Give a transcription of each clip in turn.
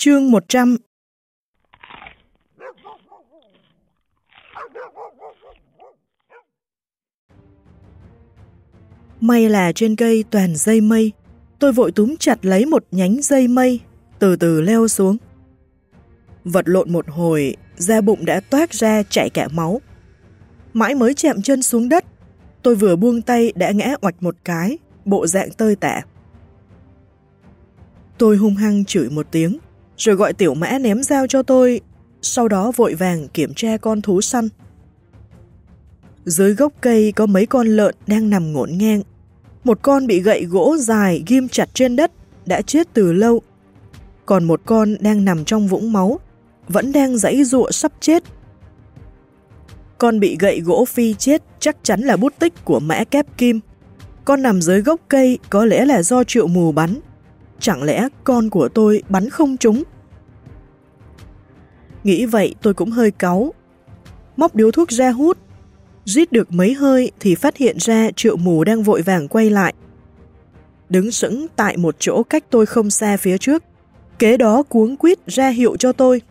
Chương 100 May là trên cây toàn dây mây, tôi vội túm chặt lấy một nhánh dây mây, từ từ leo xuống. Vật lộn một hồi, da bụng đã toát ra chảy cả máu. Mãi mới chạm chân xuống đất, tôi vừa buông tay đã ngã oạch một cái, bộ dạng tơi tả. Tôi hung hăng chửi một tiếng, rồi gọi tiểu mã ném dao cho tôi, sau đó vội vàng kiểm tra con thú săn. Dưới gốc cây có mấy con lợn đang nằm ngổn ngang. Một con bị gậy gỗ dài ghim chặt trên đất, đã chết từ lâu. Còn một con đang nằm trong vũng máu, vẫn đang giãy giụa sắp chết. Con bị gậy gỗ phi chết chắc chắn là bút tích của mã kép kim. Con nằm dưới gốc cây có lẽ là do triệu mù bắn. Chẳng lẽ con của tôi bắn không trúng? Nghĩ vậy tôi cũng hơi cáu. Móc điếu thuốc ra hút. Rít được mấy hơi thì phát hiện ra triệu mù đang vội vàng quay lại. Đứng sững tại một chỗ cách tôi không xa phía trước. Kế đó cuống quýt ra hiệu cho tôi.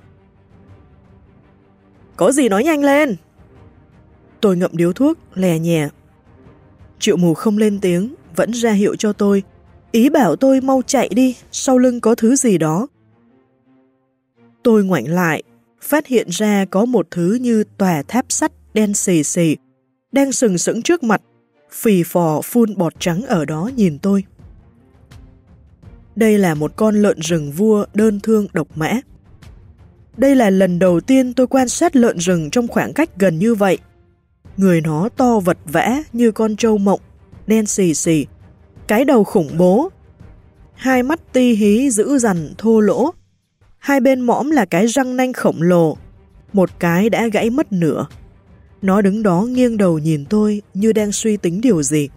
Có gì nói nhanh lên? Tôi ngậm điếu thuốc, lè nhẹ. Triệu mù không lên tiếng, vẫn ra hiệu cho tôi. Ý bảo tôi mau chạy đi, sau lưng có thứ gì đó. Tôi ngoảnh lại, phát hiện ra có một thứ như tòa tháp sắt đen xì xì, đang sừng sững trước mặt, phì phò phun bọt trắng ở đó nhìn tôi. Đây là một con lợn rừng vua đơn thương độc mã. Đây là lần đầu tiên tôi quan sát lợn rừng trong khoảng cách gần như vậy. Người nó to vật vã như con trâu mộng, đen xì xì, cái đầu khủng bố, hai mắt ti hí dữ dằn thô lỗ, hai bên mõm là cái răng nanh khổng lồ, một cái đã gãy mất nửa. Nó đứng đó nghiêng đầu nhìn tôi như đang suy tính điều gì.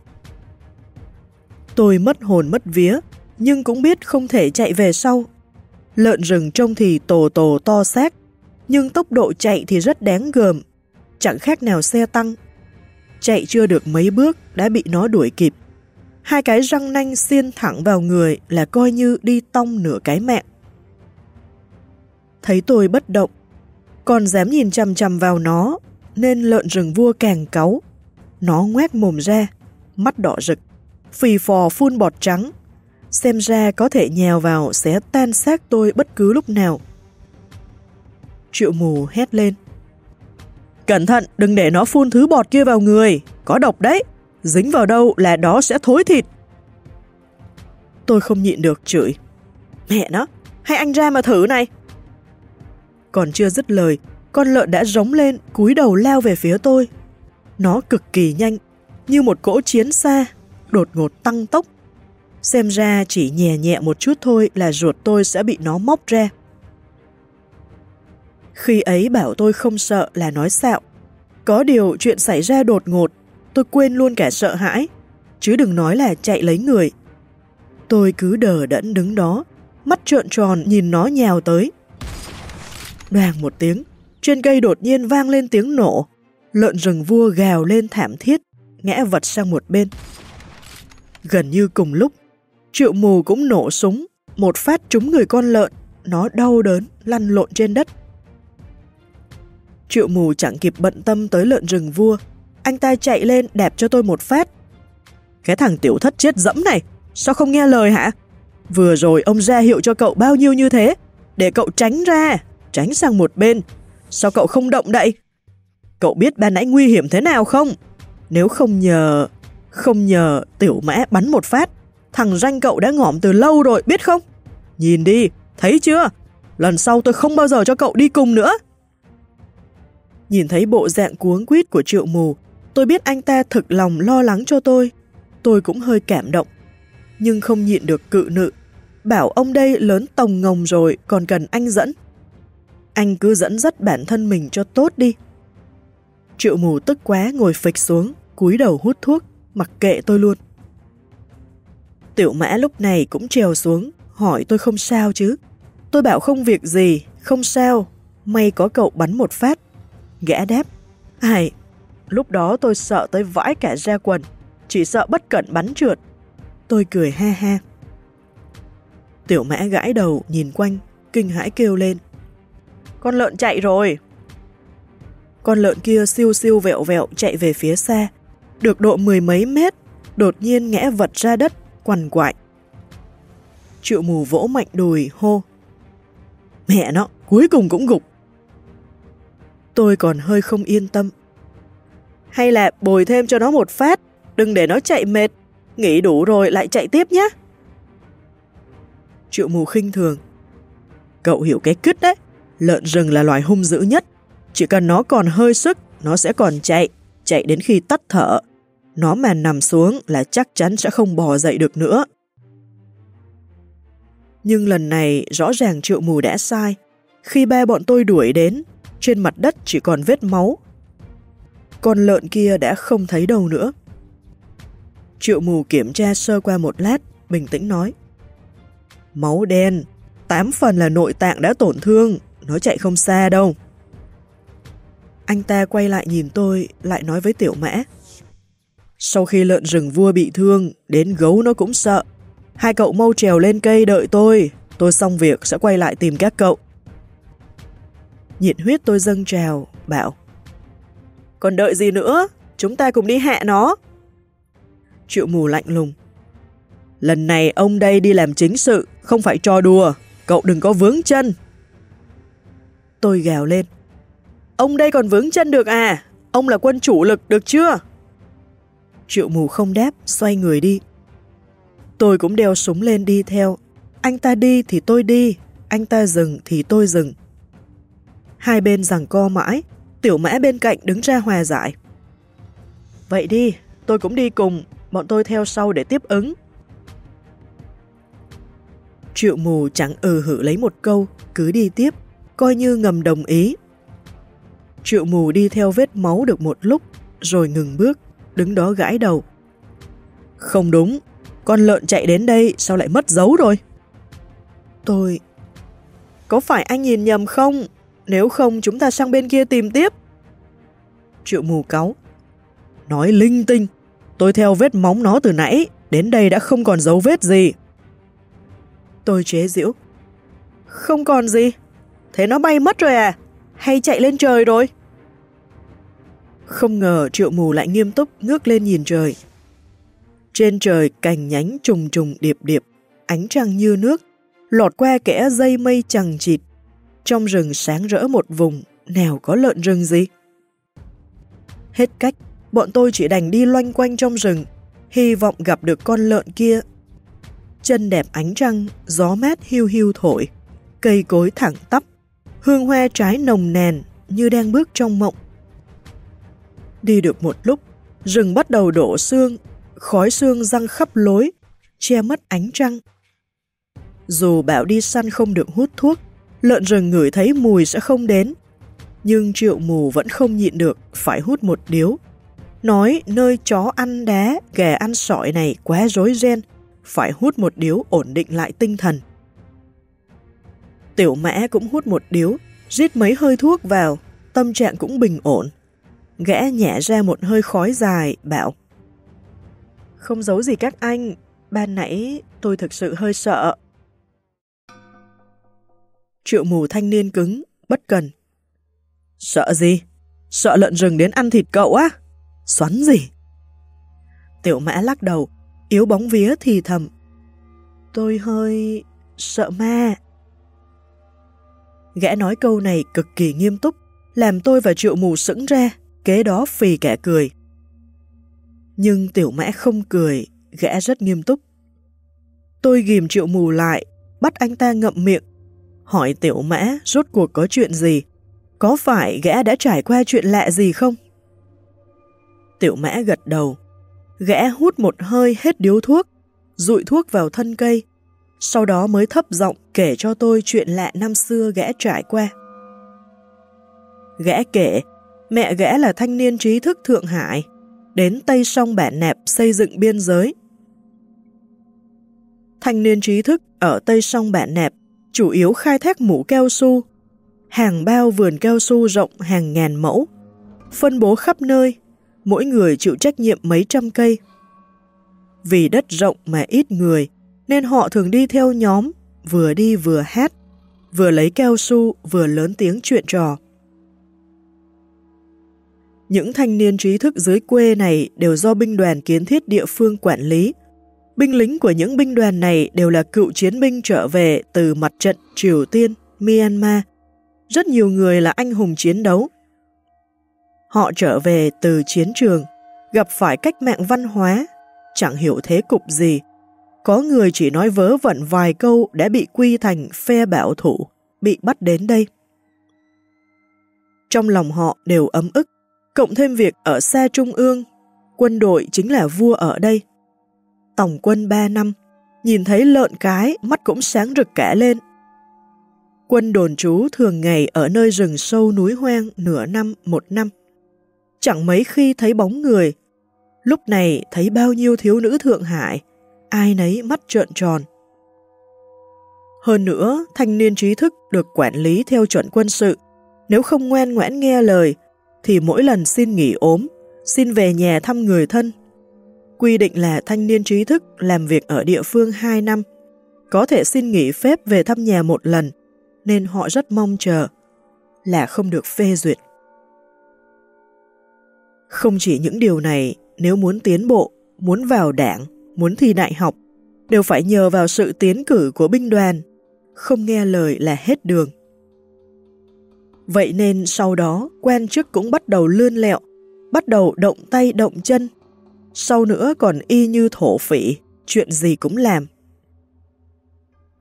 Tôi mất hồn mất vía, nhưng cũng biết không thể chạy về sau. Lợn rừng trông thì tổ tổ to xác, nhưng tốc độ chạy thì rất đáng gờm, chẳng khác nào xe tăng. Chạy chưa được mấy bước đã bị nó đuổi kịp. Hai cái răng nanh xiên thẳng vào người là coi như đi tông nửa cái mạng. Thấy tôi bất động, còn dám nhìn chằm chằm vào nó, nên lợn rừng vua càng cáu. Nó ngoét mồm ra, mắt đỏ rực, phì phò phun bọt trắng. Xem ra có thể nhào vào sẽ tan xác tôi bất cứ lúc nào. Triệu mù hét lên. Cẩn thận, đừng để nó phun thứ bọt kia vào người, có độc đấy, dính vào đâu là đó sẽ thối thịt. Tôi không nhịn được chửi. Mẹ nó, hay anh ra mà thử này. Còn chưa dứt lời, con lợn đã rống lên, cúi đầu lao về phía tôi. Nó cực kỳ nhanh, như một cỗ chiến xa, đột ngột tăng tốc. Xem ra chỉ nhẹ nhẹ một chút thôi là ruột tôi sẽ bị nó móc ra. Khi ấy bảo tôi không sợ là nói xạo. Có điều chuyện xảy ra đột ngột, tôi quên luôn cả sợ hãi, chứ đừng nói là chạy lấy người. Tôi cứ đờ đẫn đứng đó, mắt trợn tròn nhìn nó nhào tới. Đoàn một tiếng, trên cây đột nhiên vang lên tiếng nổ, lợn rừng vua gào lên thảm thiết, ngã vật sang một bên. Gần như cùng lúc, triệu mù cũng nổ súng, một phát trúng người con lợn, nó đau đớn, lăn lộn trên đất. Triệu mù chẳng kịp bận tâm tới lợn rừng vua. Anh ta chạy lên đẹp cho tôi một phát. Cái thằng tiểu thất chết dẫm này, sao không nghe lời hả? Vừa rồi ông ra hiệu cho cậu bao nhiêu như thế, để cậu tránh ra, tránh sang một bên. Sao cậu không động đậy? Cậu biết ban nãy nguy hiểm thế nào không? Nếu không nhờ... Không nhờ tiểu mã bắn một phát, thằng ranh cậu đã ngỏm từ lâu rồi, biết không? Nhìn đi, thấy chưa? Lần sau tôi không bao giờ cho cậu đi cùng nữa. Nhìn thấy bộ dạng cuống quýt của triệu mù, tôi biết anh ta thực lòng lo lắng cho tôi. Tôi cũng hơi cảm động, nhưng không nhịn được cự nự. Bảo ông đây lớn tồng ngồng rồi, còn cần anh dẫn. Anh cứ dẫn dắt bản thân mình cho tốt đi. Triệu mù tức quá ngồi phịch xuống, cúi đầu hút thuốc, mặc kệ tôi luôn. Tiểu mã lúc này cũng trèo xuống, hỏi tôi không sao chứ. Tôi bảo không việc gì, không sao, may có cậu bắn một phát. Gã đáp, ai, lúc đó tôi sợ tới vãi cả ra quần, chỉ sợ bất cẩn bắn trượt. Tôi cười ha ha. Tiểu mã gãi đầu nhìn quanh, kinh hãi kêu lên. Con lợn chạy rồi! Con lợn kia siêu siêu vẹo vẹo chạy về phía xa, được độ mười mấy mét, đột nhiên ngã vật ra đất, quằn quại. Triệu mù vỗ mạnh đùi, hô. Mẹ nó, cuối cùng cũng gục. Tôi còn hơi không yên tâm. Hay là bồi thêm cho nó một phát, đừng để nó chạy mệt, nghỉ đủ rồi lại chạy tiếp nhé. Triệu mù khinh thường. Cậu hiểu cái cứt đấy, lợn rừng là loài hung dữ nhất. Chỉ cần nó còn hơi sức, nó sẽ còn chạy, chạy đến khi tắt thở. Nó mà nằm xuống là chắc chắn sẽ không bò dậy được nữa. Nhưng lần này rõ ràng triệu mù đã sai. Khi ba bọn tôi đuổi đến, trên mặt đất chỉ còn vết máu. Con lợn kia đã không thấy đâu nữa. Triệu mù kiểm tra sơ qua một lát, bình tĩnh nói. Máu đen, tám phần là nội tạng đã tổn thương, nó chạy không xa đâu. Anh ta quay lại nhìn tôi, lại nói với tiểu mã. Sau khi lợn rừng vua bị thương, đến gấu nó cũng sợ. Hai cậu mau trèo lên cây đợi tôi, tôi xong việc sẽ quay lại tìm các cậu. Nhiệt huyết tôi dâng trào, bảo. Còn đợi gì nữa, chúng ta cùng đi hạ nó. Triệu mù lạnh lùng. Lần này ông đây đi làm chính sự, không phải trò đùa, cậu đừng có vướng chân. Tôi gào lên. Ông đây còn vướng chân được à? Ông là quân chủ lực được chưa? Triệu mù không đáp, xoay người đi. Tôi cũng đeo súng lên đi theo. Anh ta đi thì tôi đi, anh ta dừng thì tôi dừng. Hai bên giằng co mãi, tiểu mã bên cạnh đứng ra hòa giải. Vậy đi, tôi cũng đi cùng, bọn tôi theo sau để tiếp ứng. Triệu mù chẳng ừ hử lấy một câu, cứ đi tiếp, coi như ngầm đồng ý. Triệu mù đi theo vết máu được một lúc, rồi ngừng bước, đứng đó gãi đầu. Không đúng, con lợn chạy đến đây sao lại mất dấu rồi? Tôi... Có phải anh nhìn nhầm không? Nếu không chúng ta sang bên kia tìm tiếp. Triệu mù cáu. Nói linh tinh, tôi theo vết móng nó từ nãy, đến đây đã không còn dấu vết gì. Tôi chế giễu. Không còn gì? Thế nó bay mất rồi à? Hay chạy lên trời rồi? Không ngờ triệu mù lại nghiêm túc ngước lên nhìn trời. Trên trời cành nhánh trùng trùng điệp điệp, ánh trăng như nước, lọt qua kẽ dây mây chằng chịt. Trong rừng sáng rỡ một vùng, nào có lợn rừng gì? Hết cách, bọn tôi chỉ đành đi loanh quanh trong rừng, hy vọng gặp được con lợn kia. Chân đẹp ánh trăng, gió mát hiu hiu thổi, cây cối thẳng tắp, hương hoa trái nồng nàn như đang bước trong mộng. Đi được một lúc, rừng bắt đầu đổ xương, khói xương răng khắp lối, che mất ánh trăng. Dù bảo đi săn không được hút thuốc, lợn rừng ngửi thấy mùi sẽ không đến, nhưng triệu mù vẫn không nhịn được, phải hút một điếu. Nói nơi chó ăn đá, ghẻ ăn sỏi này quá rối ren, phải hút một điếu ổn định lại tinh thần. Tiểu mã cũng hút một điếu, rít mấy hơi thuốc vào, tâm trạng cũng bình ổn. Gã nhẹ ra một hơi khói dài, bảo Không giấu gì các anh, ban nãy tôi thực sự hơi sợ. Triệu mù thanh niên cứng, bất cần. Sợ gì? Sợ lợn rừng đến ăn thịt cậu á? Xoắn gì? Tiểu mã lắc đầu, yếu bóng vía thì thầm. Tôi hơi... sợ ma. Gã nói câu này cực kỳ nghiêm túc, làm tôi và triệu mù sững ra, kế đó phì kẻ cười. Nhưng tiểu mã không cười, gã rất nghiêm túc. Tôi ghim triệu mù lại, bắt anh ta ngậm miệng, hỏi tiểu mã rốt cuộc có chuyện gì, có phải gã đã trải qua chuyện lạ gì không? Tiểu mã gật đầu, gã hút một hơi hết điếu thuốc, rụi thuốc vào thân cây, sau đó mới thấp giọng kể cho tôi chuyện lạ năm xưa gã trải qua. Gã kể, mẹ gã là thanh niên trí thức Thượng Hải, đến Tây Sông Bản Nẹp xây dựng biên giới. Thanh niên trí thức ở Tây Sông Bản Nẹp chủ yếu khai thác mũ cao su, hàng bao vườn cao su rộng hàng ngàn mẫu, phân bố khắp nơi, mỗi người chịu trách nhiệm mấy trăm cây. Vì đất rộng mà ít người, nên họ thường đi theo nhóm, vừa đi vừa hát, vừa lấy cao su vừa lớn tiếng chuyện trò. Những thanh niên trí thức dưới quê này đều do binh đoàn kiến thiết địa phương quản lý. Binh lính của những binh đoàn này đều là cựu chiến binh trở về từ mặt trận Triều Tiên, Myanmar. Rất nhiều người là anh hùng chiến đấu. Họ trở về từ chiến trường, gặp phải cách mạng văn hóa, chẳng hiểu thế cục gì. Có người chỉ nói vớ vẩn vài câu đã bị quy thành phe bảo thủ, bị bắt đến đây. Trong lòng họ đều ấm ức, cộng thêm việc ở xa trung ương, quân đội chính là vua ở đây. Tổng quân 3 năm, nhìn thấy lợn cái, mắt cũng sáng rực cả lên. Quân đồn trú thường ngày ở nơi rừng sâu núi hoang nửa năm, một năm. Chẳng mấy khi thấy bóng người, lúc này thấy bao nhiêu thiếu nữ Thượng Hải, ai nấy mắt trợn tròn. Hơn nữa, thanh niên trí thức được quản lý theo chuẩn quân sự, nếu không ngoan ngoãn nghe lời, thì mỗi lần xin nghỉ ốm, xin về nhà thăm người thân. Quy định là thanh niên trí thức làm việc ở địa phương 2 năm, có thể xin nghỉ phép về thăm nhà một lần, nên họ rất mong chờ, là không được phê duyệt. Không chỉ những điều này, nếu muốn tiến bộ, muốn vào đảng, muốn thi đại học, đều phải nhờ vào sự tiến cử của binh đoàn, không nghe lời là hết đường. Vậy nên sau đó quan chức cũng bắt đầu lươn lẹo, bắt đầu động tay động chân. Sau nữa còn y như thổ phỉ, chuyện gì cũng làm.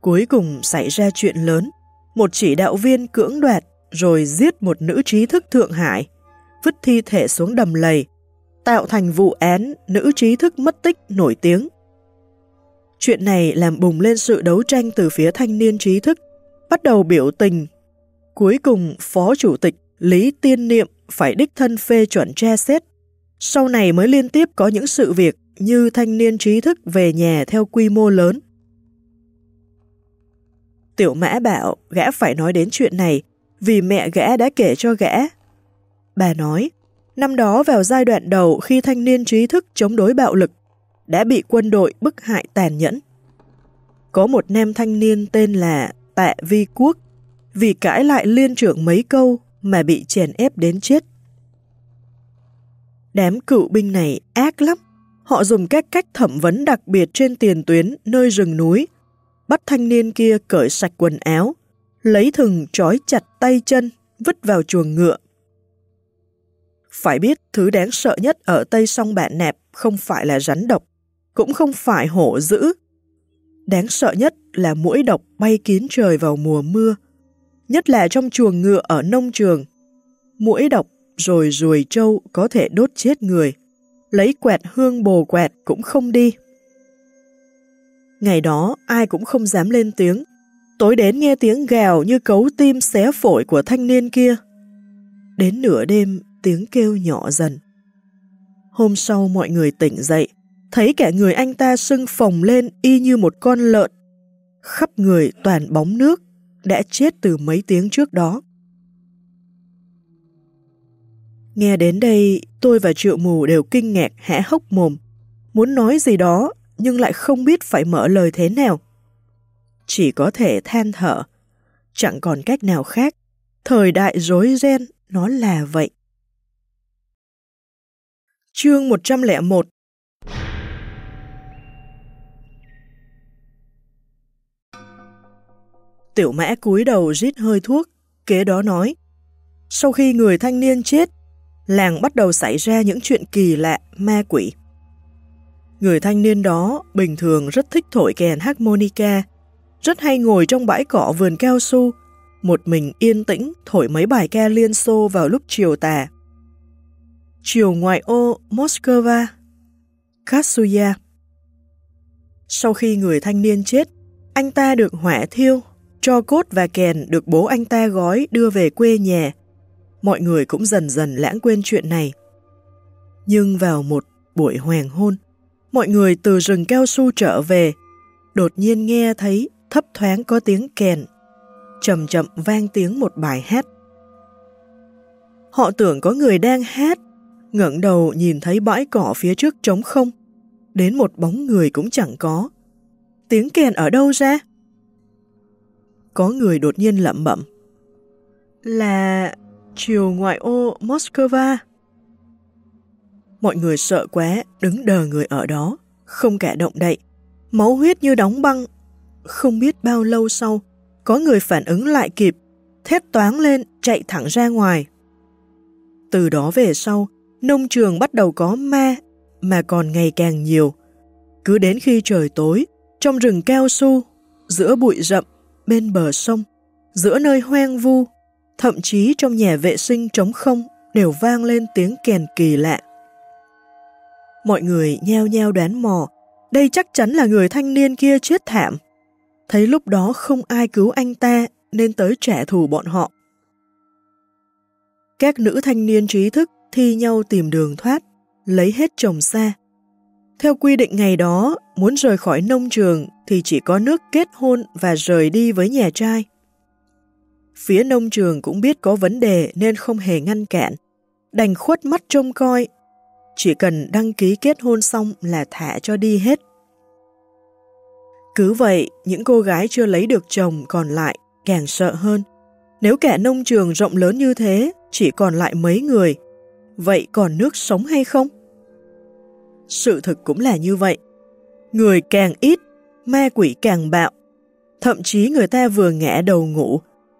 Cuối cùng xảy ra chuyện lớn, một chỉ đạo viên cưỡng đoạt rồi giết một nữ trí thức Thượng Hải, vứt thi thể xuống đầm lầy, tạo thành vụ án nữ trí thức mất tích nổi tiếng. Chuyện này làm bùng lên sự đấu tranh từ phía thanh niên trí thức, bắt đầu biểu tình Cuối cùng, Phó Chủ tịch Lý Tiên Niệm phải đích thân phê chuẩn tra xét. Sau này mới liên tiếp có những sự việc như thanh niên trí thức về nhà theo quy mô lớn. Tiểu mã bảo gã phải nói đến chuyện này vì mẹ gã đã kể cho gã. Bà nói, năm đó vào giai đoạn đầu khi thanh niên trí thức chống đối bạo lực, đã bị quân đội bức hại tàn nhẫn. Có một nam thanh niên tên là Tạ Vi Quốc vì cãi lại liên trưởng mấy câu mà bị chèn ép đến chết. Đám cựu binh này ác lắm. Họ dùng các cách thẩm vấn đặc biệt trên tiền tuyến nơi rừng núi, bắt thanh niên kia cởi sạch quần áo, lấy thừng trói chặt tay chân, vứt vào chuồng ngựa. Phải biết thứ đáng sợ nhất ở Tây Sông Bạn Nẹp không phải là rắn độc, cũng không phải hổ dữ. Đáng sợ nhất là mũi độc bay kín trời vào mùa mưa, nhất là trong chuồng ngựa ở nông trường. Mũi độc rồi ruồi trâu có thể đốt chết người, lấy quẹt hương bồ quẹt cũng không đi. Ngày đó ai cũng không dám lên tiếng, tối đến nghe tiếng gào như cấu tim xé phổi của thanh niên kia. Đến nửa đêm tiếng kêu nhỏ dần. Hôm sau mọi người tỉnh dậy, thấy cả người anh ta sưng phồng lên y như một con lợn. Khắp người toàn bóng nước, đã chết từ mấy tiếng trước đó. Nghe đến đây, tôi và triệu mù đều kinh ngạc hẽ hốc mồm, muốn nói gì đó nhưng lại không biết phải mở lời thế nào. Chỉ có thể than thở, chẳng còn cách nào khác, thời đại rối ren nó là vậy. Chương 101 Tiểu mã cúi đầu rít hơi thuốc, kế đó nói. Sau khi người thanh niên chết, làng bắt đầu xảy ra những chuyện kỳ lạ, ma quỷ. Người thanh niên đó bình thường rất thích thổi kèn harmonica, rất hay ngồi trong bãi cỏ vườn cao su, một mình yên tĩnh thổi mấy bài ca liên xô vào lúc chiều tà. Chiều ngoại ô Moscow, Katsuya. Sau khi người thanh niên chết, anh ta được hỏa thiêu cho cốt và kèn được bố anh ta gói đưa về quê nhà. Mọi người cũng dần dần lãng quên chuyện này. Nhưng vào một buổi hoàng hôn, mọi người từ rừng cao su trở về, đột nhiên nghe thấy thấp thoáng có tiếng kèn, chậm chậm vang tiếng một bài hát. Họ tưởng có người đang hát, ngẩng đầu nhìn thấy bãi cỏ phía trước trống không, đến một bóng người cũng chẳng có. Tiếng kèn ở đâu ra? có người đột nhiên lẩm bẩm. Là chiều ngoại ô Moscow. Mọi người sợ quá, đứng đờ người ở đó, không cả động đậy, máu huyết như đóng băng. Không biết bao lâu sau, có người phản ứng lại kịp, thét toáng lên, chạy thẳng ra ngoài. Từ đó về sau, nông trường bắt đầu có ma, mà còn ngày càng nhiều. Cứ đến khi trời tối, trong rừng cao su, giữa bụi rậm, bên bờ sông, giữa nơi hoang vu, thậm chí trong nhà vệ sinh trống không đều vang lên tiếng kèn kỳ lạ. Mọi người nheo nheo đoán mò, đây chắc chắn là người thanh niên kia chết thảm. Thấy lúc đó không ai cứu anh ta nên tới trả thù bọn họ. Các nữ thanh niên trí thức thi nhau tìm đường thoát, lấy hết chồng xa. Theo quy định ngày đó, muốn rời khỏi nông trường thì chỉ có nước kết hôn và rời đi với nhà trai. Phía nông trường cũng biết có vấn đề nên không hề ngăn cản, đành khuất mắt trông coi. Chỉ cần đăng ký kết hôn xong là thả cho đi hết. Cứ vậy, những cô gái chưa lấy được chồng còn lại càng sợ hơn. Nếu cả nông trường rộng lớn như thế, chỉ còn lại mấy người, vậy còn nước sống hay không? Sự thực cũng là như vậy. Người càng ít, ma quỷ càng bạo. Thậm chí người ta vừa ngã đầu ngủ,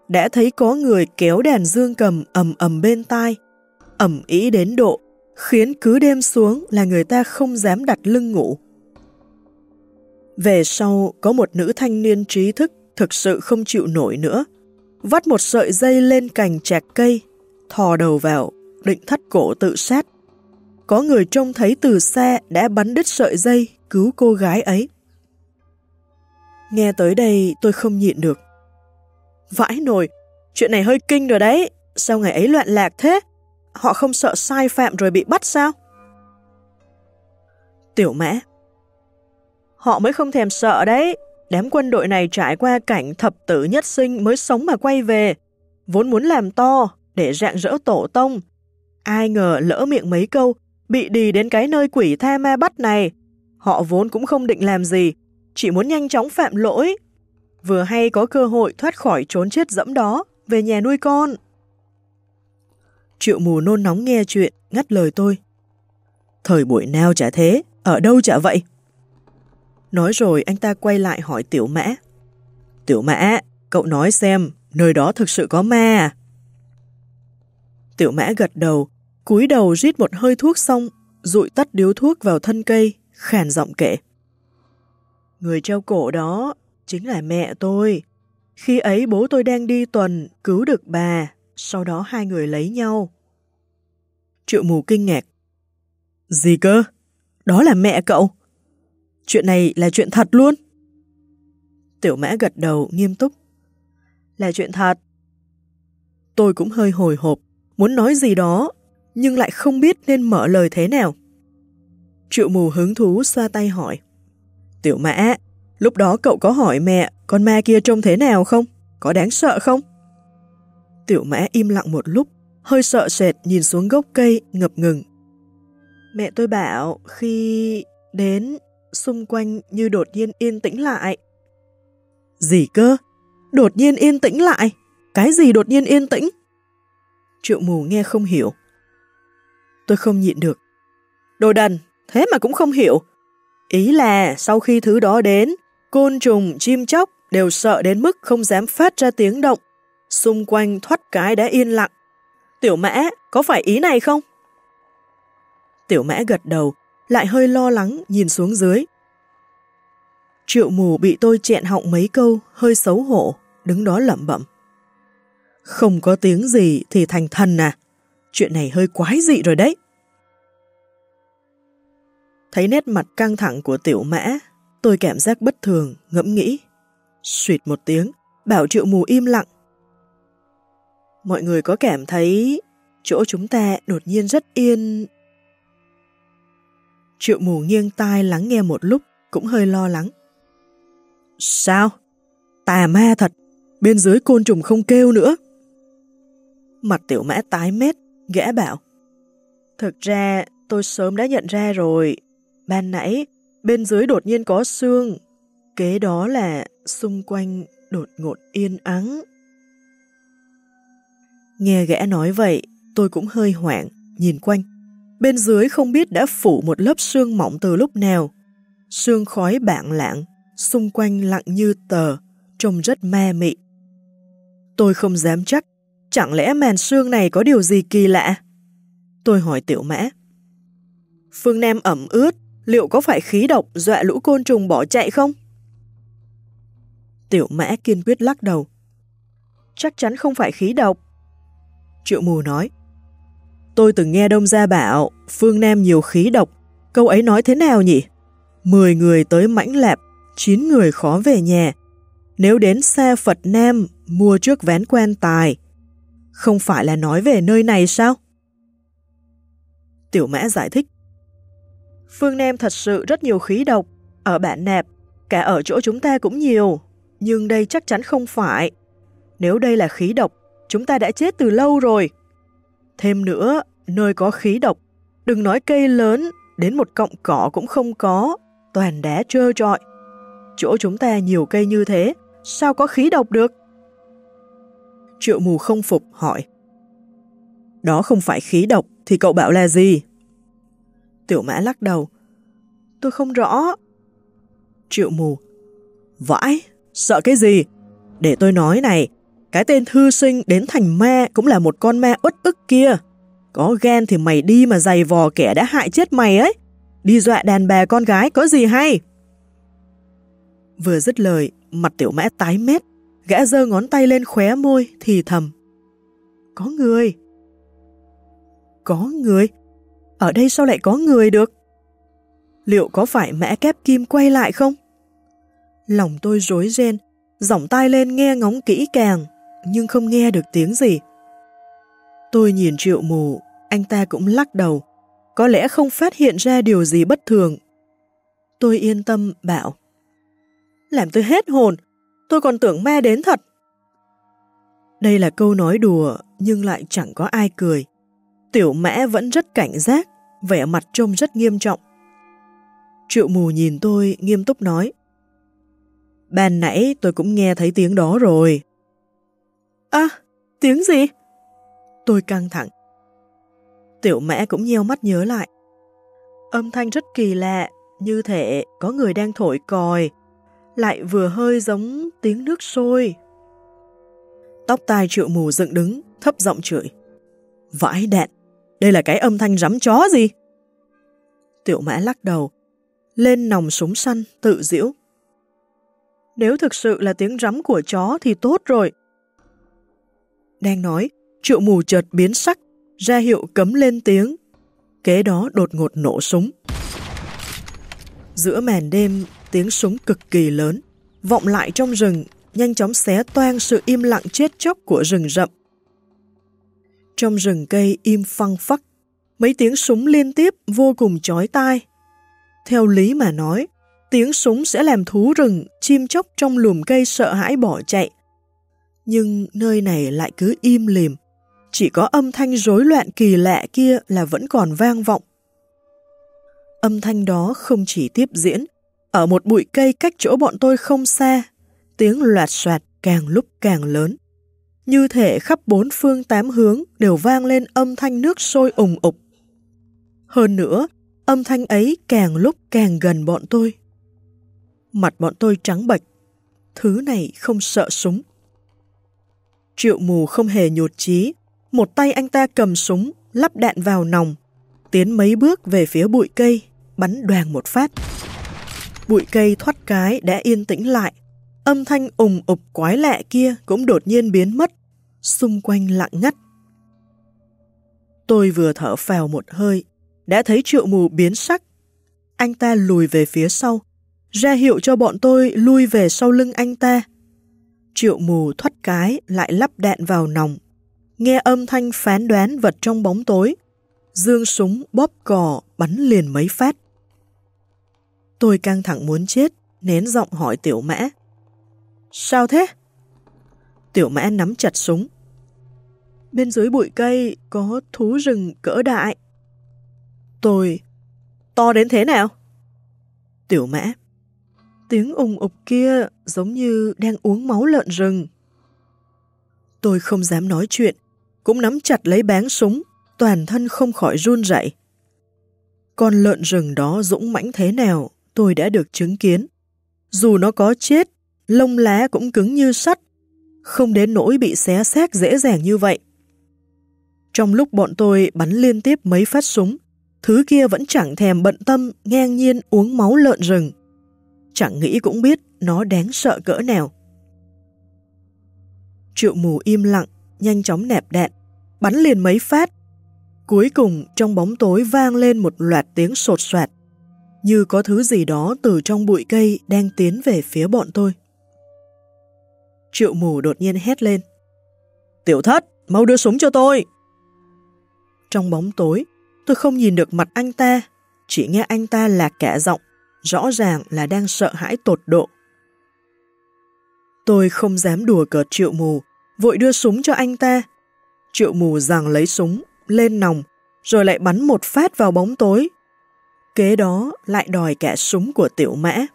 đã thấy có người kéo đàn dương cầm ầm ầm bên tai, ẩm ý đến độ, khiến cứ đêm xuống là người ta không dám đặt lưng ngủ. Về sau, có một nữ thanh niên trí thức thực sự không chịu nổi nữa, vắt một sợi dây lên cành chạc cây, thò đầu vào, định thắt cổ tự sát. Có người trông thấy từ xa đã bắn đứt sợi dây cứu cô gái ấy. Nghe tới đây tôi không nhịn được. Vãi nồi, chuyện này hơi kinh rồi đấy, sao ngày ấy loạn lạc thế? Họ không sợ sai phạm rồi bị bắt sao? Tiểu mã Họ mới không thèm sợ đấy, đám quân đội này trải qua cảnh thập tử nhất sinh mới sống mà quay về, vốn muốn làm to để rạng rỡ tổ tông. Ai ngờ lỡ miệng mấy câu, bị đi đến cái nơi quỷ tha ma bắt này. Họ vốn cũng không định làm gì, chỉ muốn nhanh chóng phạm lỗi. Vừa hay có cơ hội thoát khỏi trốn chết dẫm đó, về nhà nuôi con. Triệu mù nôn nóng nghe chuyện, ngắt lời tôi. Thời buổi nào chả thế, ở đâu chả vậy? Nói rồi anh ta quay lại hỏi tiểu mã. Tiểu mã, cậu nói xem, nơi đó thực sự có ma à? Tiểu mã gật đầu, cúi đầu rít một hơi thuốc xong, rụi tắt điếu thuốc vào thân cây, khàn giọng kể. Người treo cổ đó chính là mẹ tôi. Khi ấy bố tôi đang đi tuần, cứu được bà, sau đó hai người lấy nhau. Triệu mù kinh ngạc. Gì cơ? Đó là mẹ cậu? Chuyện này là chuyện thật luôn? Tiểu mã gật đầu nghiêm túc. Là chuyện thật. Tôi cũng hơi hồi hộp, muốn nói gì đó, nhưng lại không biết nên mở lời thế nào. Triệu mù hứng thú xoa tay hỏi. Tiểu mã, lúc đó cậu có hỏi mẹ con ma kia trông thế nào không? Có đáng sợ không? Tiểu mã im lặng một lúc, hơi sợ sệt nhìn xuống gốc cây ngập ngừng. Mẹ tôi bảo khi đến xung quanh như đột nhiên yên tĩnh lại. Gì cơ? Đột nhiên yên tĩnh lại? Cái gì đột nhiên yên tĩnh? Triệu mù nghe không hiểu. Tôi không nhịn được. Đồ đần, thế mà cũng không hiểu. Ý là sau khi thứ đó đến, côn trùng, chim chóc đều sợ đến mức không dám phát ra tiếng động. Xung quanh thoát cái đã yên lặng. Tiểu mã, có phải ý này không? Tiểu mã gật đầu, lại hơi lo lắng nhìn xuống dưới. Triệu mù bị tôi chẹn họng mấy câu, hơi xấu hổ, đứng đó lẩm bẩm. Không có tiếng gì thì thành thần à? Chuyện này hơi quái dị rồi đấy. Thấy nét mặt căng thẳng của tiểu mã, tôi cảm giác bất thường, ngẫm nghĩ. Xuyệt một tiếng, bảo triệu mù im lặng. Mọi người có cảm thấy chỗ chúng ta đột nhiên rất yên Triệu mù nghiêng tai lắng nghe một lúc, cũng hơi lo lắng. Sao? Tà ma thật, bên dưới côn trùng không kêu nữa. Mặt tiểu mã tái mét, gã bảo. Thực ra, tôi sớm đã nhận ra rồi. Ban nãy, bên dưới đột nhiên có xương. Kế đó là xung quanh đột ngột yên ắng. Nghe gã nói vậy, tôi cũng hơi hoảng, nhìn quanh. Bên dưới không biết đã phủ một lớp sương mỏng từ lúc nào. Sương khói bạn lạng, xung quanh lặng như tờ, trông rất ma mị. Tôi không dám chắc, chẳng lẽ màn sương này có điều gì kỳ lạ? Tôi hỏi tiểu mã. Phương Nam ẩm ướt, liệu có phải khí độc dọa lũ côn trùng bỏ chạy không? Tiểu mã kiên quyết lắc đầu. Chắc chắn không phải khí độc. Triệu mù nói. Tôi từng nghe Đông Gia bảo phương Nam nhiều khí độc. Câu ấy nói thế nào nhỉ? Mười người tới mãnh lạp, chín người khó về nhà. Nếu đến xa Phật Nam, mua trước ván quan tài. Không phải là nói về nơi này sao? Tiểu mã giải thích. Phương Nam thật sự rất nhiều khí độc. Ở bản nạp, cả ở chỗ chúng ta cũng nhiều. Nhưng đây chắc chắn không phải. Nếu đây là khí độc, chúng ta đã chết từ lâu rồi. Thêm nữa, nơi có khí độc, đừng nói cây lớn, đến một cọng cỏ cũng không có, toàn đá trơ trọi. Chỗ chúng ta nhiều cây như thế, sao có khí độc được? Triệu mù không phục hỏi. Đó không phải khí độc, thì cậu bảo là gì? Tiểu mã lắc đầu. Tôi không rõ. Triệu mù. Vãi, sợ cái gì? Để tôi nói này, cái tên thư sinh đến thành ma cũng là một con ma uất ức kia. Có gan thì mày đi mà giày vò kẻ đã hại chết mày ấy. Đi dọa đàn bà con gái có gì hay? Vừa dứt lời, mặt tiểu mã tái mét, gã giơ ngón tay lên khóe môi, thì thầm. Có người. Có người? Ở đây sao lại có người được? Liệu có phải mẹ kép kim quay lại không? Lòng tôi rối ren, giọng tai lên nghe ngóng kỹ càng, nhưng không nghe được tiếng gì. Tôi nhìn triệu mù, anh ta cũng lắc đầu, có lẽ không phát hiện ra điều gì bất thường. Tôi yên tâm bảo, làm tôi hết hồn, tôi còn tưởng ma đến thật. Đây là câu nói đùa, nhưng lại chẳng có ai cười. Tiểu mã vẫn rất cảnh giác, vẻ mặt trông rất nghiêm trọng. Triệu mù nhìn tôi nghiêm túc nói, Ban nãy tôi cũng nghe thấy tiếng đó rồi. À, tiếng gì? Tôi căng thẳng. Tiểu mã cũng nheo mắt nhớ lại. Âm thanh rất kỳ lạ, như thể có người đang thổi còi, lại vừa hơi giống tiếng nước sôi. Tóc tai triệu mù dựng đứng, thấp giọng chửi. Vãi đạn, đây là cái âm thanh rắm chó gì? Tiểu mã lắc đầu, lên nòng súng săn, tự diễu. Nếu thực sự là tiếng rắm của chó thì tốt rồi. Đang nói, triệu mù chợt biến sắc, ra hiệu cấm lên tiếng. Kế đó đột ngột nổ súng. Giữa màn đêm, tiếng súng cực kỳ lớn, vọng lại trong rừng, nhanh chóng xé toang sự im lặng chết chóc của rừng rậm. Trong rừng cây im phăng phắc, mấy tiếng súng liên tiếp vô cùng chói tai. Theo lý mà nói, tiếng súng sẽ làm thú rừng, chim chóc trong lùm cây sợ hãi bỏ chạy. Nhưng nơi này lại cứ im lìm, chỉ có âm thanh rối loạn kỳ lạ kia là vẫn còn vang vọng. Âm thanh đó không chỉ tiếp diễn, ở một bụi cây cách chỗ bọn tôi không xa, tiếng loạt soạt càng lúc càng lớn. Như thể khắp bốn phương tám hướng đều vang lên âm thanh nước sôi ủng ục. Hơn nữa, âm thanh ấy càng lúc càng gần bọn tôi. Mặt bọn tôi trắng bệch, thứ này không sợ súng. Triệu mù không hề nhột chí, một tay anh ta cầm súng, lắp đạn vào nòng, tiến mấy bước về phía bụi cây, bắn đoàn một phát. Bụi cây thoát cái đã yên tĩnh lại, âm thanh ùng ục quái lạ kia cũng đột nhiên biến mất, xung quanh lặng ngắt. Tôi vừa thở phào một hơi, đã thấy triệu mù biến sắc. Anh ta lùi về phía sau, ra hiệu cho bọn tôi lui về sau lưng anh ta. Triệu mù thoát cái lại lắp đạn vào nòng, nghe âm thanh phán đoán vật trong bóng tối, dương súng bóp cò bắn liền mấy phát. Tôi căng thẳng muốn chết, nén giọng hỏi tiểu mã. Sao thế? Tiểu mã nắm chặt súng. Bên dưới bụi cây có thú rừng cỡ đại. Tôi... To đến thế nào? Tiểu mã. Tiếng ùng ục kia giống như đang uống máu lợn rừng. Tôi không dám nói chuyện, cũng nắm chặt lấy báng súng, toàn thân không khỏi run rẩy. Con lợn rừng đó dũng mãnh thế nào, tôi đã được chứng kiến. Dù nó có chết, lông lá cũng cứng như sắt, không đến nỗi bị xé xác dễ dàng như vậy. Trong lúc bọn tôi bắn liên tiếp mấy phát súng, thứ kia vẫn chẳng thèm bận tâm ngang nhiên uống máu lợn rừng. Chẳng nghĩ cũng biết nó đáng sợ cỡ nào. Triệu mù im lặng, nhanh chóng nẹp đạn, bắn liền mấy phát. Cuối cùng trong bóng tối vang lên một loạt tiếng sột soạt, như có thứ gì đó từ trong bụi cây đang tiến về phía bọn tôi. Triệu mù đột nhiên hét lên. Tiểu thất, mau đưa súng cho tôi! Trong bóng tối, tôi không nhìn được mặt anh ta, chỉ nghe anh ta lạc cả giọng, rõ ràng là đang sợ hãi tột độ. Tôi không dám đùa cợt triệu mù, vội đưa súng cho anh ta. Triệu mù rằng lấy súng, lên nòng, rồi lại bắn một phát vào bóng tối. Kế đó lại đòi cả súng của tiểu mã.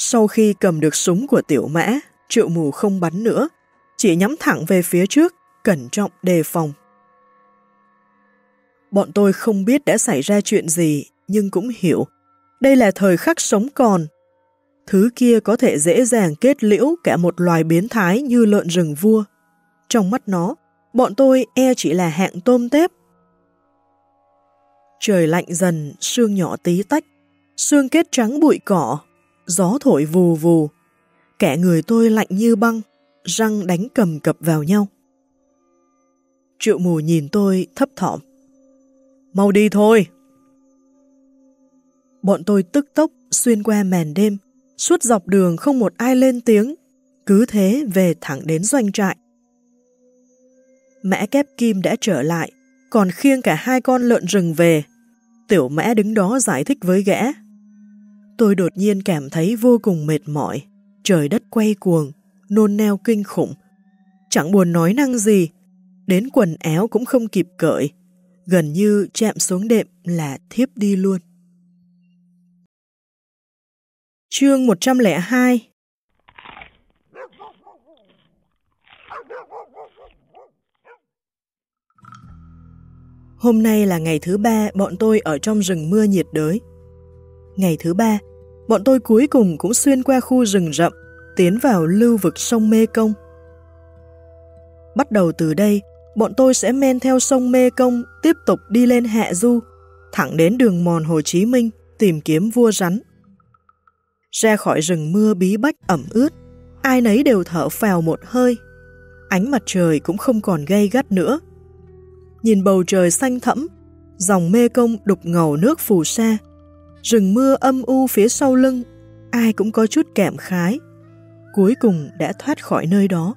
Sau khi cầm được súng của tiểu mã, triệu mù không bắn nữa, chỉ nhắm thẳng về phía trước, cẩn trọng đề phòng. Bọn tôi không biết đã xảy ra chuyện gì, nhưng cũng hiểu. Đây là thời khắc sống còn. Thứ kia có thể dễ dàng kết liễu cả một loài biến thái như lợn rừng vua. Trong mắt nó, bọn tôi e chỉ là hạng tôm tép. Trời lạnh dần, sương nhỏ tí tách, sương kết trắng bụi cỏ, gió thổi vù vù. Kẻ người tôi lạnh như băng, răng đánh cầm cập vào nhau. Triệu mù nhìn tôi thấp thỏm. Mau đi thôi! Bọn tôi tức tốc xuyên qua màn đêm, suốt dọc đường không một ai lên tiếng, cứ thế về thẳng đến doanh trại. mẹ kép kim đã trở lại, còn khiêng cả hai con lợn rừng về. Tiểu mã đứng đó giải thích với gã. Tôi đột nhiên cảm thấy vô cùng mệt mỏi, trời đất quay cuồng, nôn neo kinh khủng. Chẳng buồn nói năng gì, đến quần áo cũng không kịp cởi, gần như chạm xuống đệm là thiếp đi luôn. Chương 102 Hôm nay là ngày thứ ba bọn tôi ở trong rừng mưa nhiệt đới. Ngày thứ ba, bọn tôi cuối cùng cũng xuyên qua khu rừng rậm, tiến vào lưu vực sông Mê Công. Bắt đầu từ đây, bọn tôi sẽ men theo sông Mê Công tiếp tục đi lên Hạ Du, thẳng đến đường mòn Hồ Chí Minh tìm kiếm vua rắn. Ra khỏi rừng mưa bí bách ẩm ướt, ai nấy đều thở phào một hơi. Ánh mặt trời cũng không còn gay gắt nữa. Nhìn bầu trời xanh thẫm, dòng mê công đục ngầu nước phù sa, rừng mưa âm u phía sau lưng, ai cũng có chút cảm khái. Cuối cùng đã thoát khỏi nơi đó.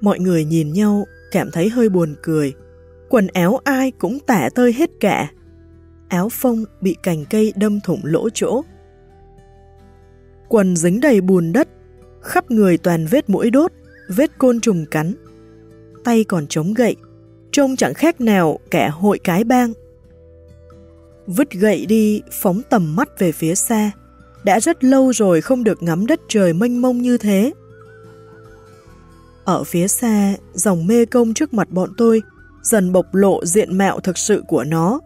Mọi người nhìn nhau, cảm thấy hơi buồn cười. Quần áo ai cũng tả tơi hết cả. Áo phông bị cành cây đâm thủng lỗ chỗ. Quần dính đầy bùn đất, khắp người toàn vết mũi đốt, vết côn trùng cắn. Tay còn chống gậy, trông chẳng khác nào kẻ hội cái bang. Vứt gậy đi, phóng tầm mắt về phía xa. Đã rất lâu rồi không được ngắm đất trời mênh mông như thế. Ở phía xa, dòng mê công trước mặt bọn tôi dần bộc lộ diện mạo thực sự của nó.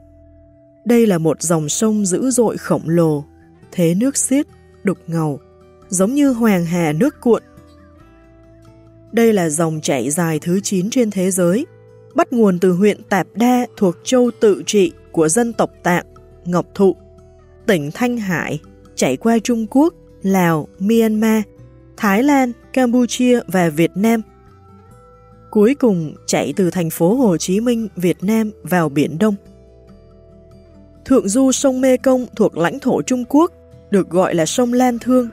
Đây là một dòng sông dữ dội khổng lồ, thế nước xiết, đục ngầu, giống như hoàng hà nước cuộn. Đây là dòng chảy dài thứ 9 trên thế giới, bắt nguồn từ huyện Tạp Đa thuộc châu tự trị của dân tộc Tạng, Ngọc Thụ, tỉnh Thanh Hải, chảy qua Trung Quốc, Lào, Myanmar, Thái Lan, Campuchia và Việt Nam. Cuối cùng chạy từ thành phố Hồ Chí Minh, Việt Nam vào Biển Đông. Thượng du sông Mê Công thuộc lãnh thổ Trung Quốc, được gọi là sông Lan Thương.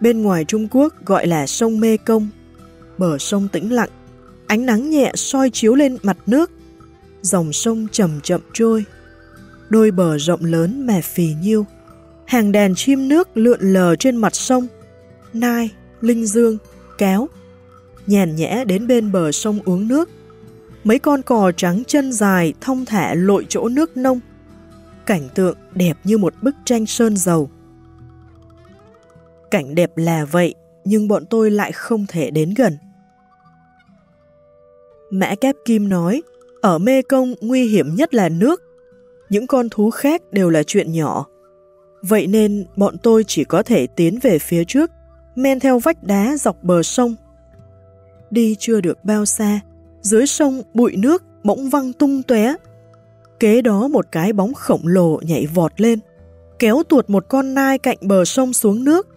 Bên ngoài Trung Quốc gọi là sông Mê Công. Bờ sông tĩnh lặng, ánh nắng nhẹ soi chiếu lên mặt nước. Dòng sông chậm chậm trôi. Đôi bờ rộng lớn mẻ phì nhiêu. Hàng đàn chim nước lượn lờ trên mặt sông. Nai, linh dương, kéo, Nhàn nhẽ đến bên bờ sông uống nước. Mấy con cò trắng chân dài thông thả lội chỗ nước nông cảnh tượng đẹp như một bức tranh sơn dầu, Cảnh đẹp là vậy, nhưng bọn tôi lại không thể đến gần. Mã Kép Kim nói, ở Mê Công nguy hiểm nhất là nước. Những con thú khác đều là chuyện nhỏ. Vậy nên bọn tôi chỉ có thể tiến về phía trước, men theo vách đá dọc bờ sông. Đi chưa được bao xa, dưới sông bụi nước bỗng văng tung tóe. Kế đó một cái bóng khổng lồ nhảy vọt lên, kéo tuột một con nai cạnh bờ sông xuống nước.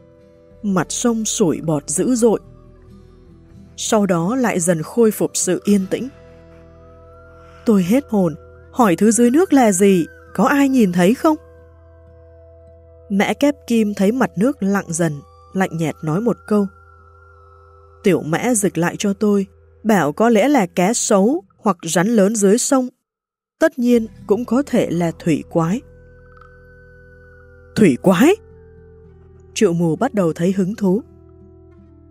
Mặt sông sủi bọt dữ dội. Sau đó lại dần khôi phục sự yên tĩnh. Tôi hết hồn, hỏi thứ dưới nước là gì, có ai nhìn thấy không? Mẹ kép kim thấy mặt nước lặng dần, lạnh nhạt nói một câu. Tiểu mã dịch lại cho tôi, bảo có lẽ là cá sấu hoặc rắn lớn dưới sông. Tất nhiên cũng có thể là thủy quái. Thủy quái? Triệu mù bắt đầu thấy hứng thú.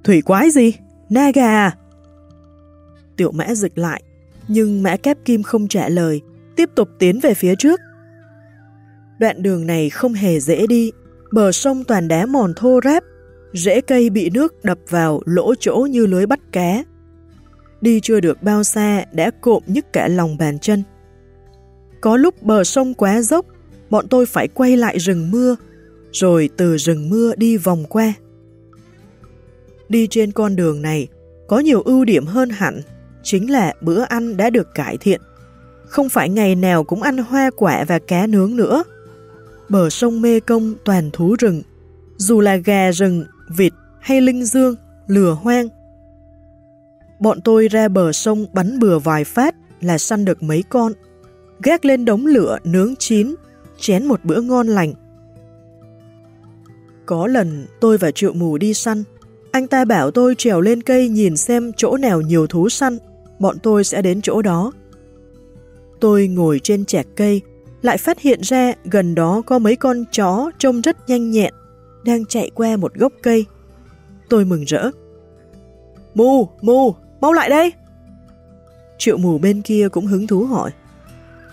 Thủy quái gì? Naga à? Tiểu mã dịch lại, nhưng mã kép kim không trả lời, tiếp tục tiến về phía trước. Đoạn đường này không hề dễ đi, bờ sông toàn đá mòn thô ráp, rễ cây bị nước đập vào lỗ chỗ như lưới bắt cá. Đi chưa được bao xa đã cộm nhức cả lòng bàn chân. Có lúc bờ sông quá dốc, bọn tôi phải quay lại rừng mưa, rồi từ rừng mưa đi vòng qua. Đi trên con đường này, có nhiều ưu điểm hơn hẳn, chính là bữa ăn đã được cải thiện. Không phải ngày nào cũng ăn hoa quả và cá nướng nữa. Bờ sông Mê Công toàn thú rừng, dù là gà rừng, vịt hay linh dương, lừa hoang. Bọn tôi ra bờ sông bắn bừa vài phát là săn được mấy con, gác lên đống lửa nướng chín, chén một bữa ngon lành. Có lần tôi và triệu mù đi săn, anh ta bảo tôi trèo lên cây nhìn xem chỗ nào nhiều thú săn, bọn tôi sẽ đến chỗ đó. Tôi ngồi trên chạc cây, lại phát hiện ra gần đó có mấy con chó trông rất nhanh nhẹn, đang chạy qua một gốc cây. Tôi mừng rỡ. Mù, mù, mau lại đây! Triệu mù bên kia cũng hứng thú hỏi.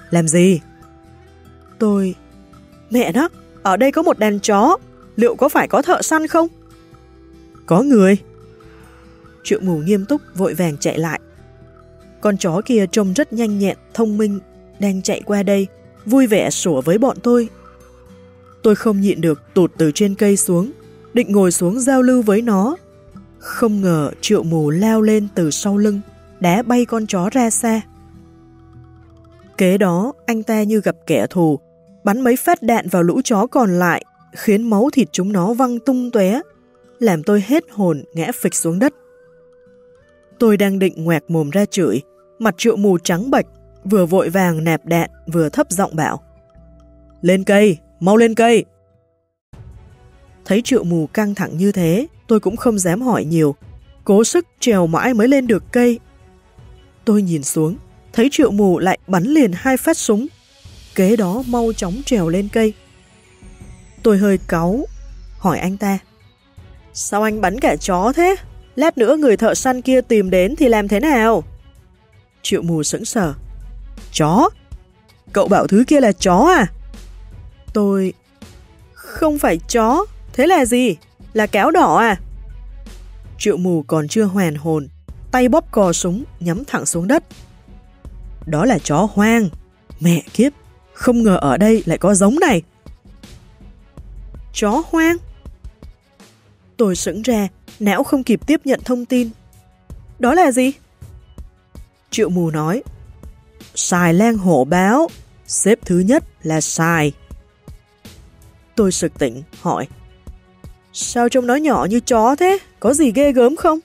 Làm gì? Tôi... Mẹ nó, ở đây có một đàn chó, liệu có phải có thợ săn không? Có người. Triệu mù nghiêm túc vội vàng chạy lại. Con chó kia trông rất nhanh nhẹn, thông minh, đang chạy qua đây, vui vẻ sủa với bọn tôi. Tôi không nhịn được tụt từ trên cây xuống, định ngồi xuống giao lưu với nó. Không ngờ triệu mù leo lên từ sau lưng, đá bay con chó ra xa. Kế đó, anh ta như gặp kẻ thù, bắn mấy phát đạn vào lũ chó còn lại, khiến máu thịt chúng nó văng tung tóe, làm tôi hết hồn ngã phịch xuống đất. Tôi đang định ngoẹt mồm ra chửi, mặt triệu mù trắng bệch, vừa vội vàng nạp đạn, vừa thấp giọng bảo. Lên cây, mau lên cây! Thấy triệu mù căng thẳng như thế, tôi cũng không dám hỏi nhiều, cố sức trèo mãi mới lên được cây. Tôi nhìn xuống, thấy triệu mù lại bắn liền hai phát súng, kế đó mau chóng trèo lên cây. Tôi hơi cáu, hỏi anh ta. Sao anh bắn cả chó thế? Lát nữa người thợ săn kia tìm đến thì làm thế nào? Triệu mù sững sờ. Chó? Cậu bảo thứ kia là chó à? Tôi... Không phải chó, thế là gì? Là cáo đỏ à? Triệu mù còn chưa hoàn hồn, tay bóp cò súng nhắm thẳng xuống đất. Đó là chó hoang. Mẹ kiếp, không ngờ ở đây lại có giống này. Chó hoang? Tôi sững ra, não không kịp tiếp nhận thông tin. Đó là gì? Triệu mù nói. Xài lan hổ báo, xếp thứ nhất là xài. Tôi sực tỉnh, hỏi. Sao trông nó nhỏ như chó thế? Có gì ghê gớm không?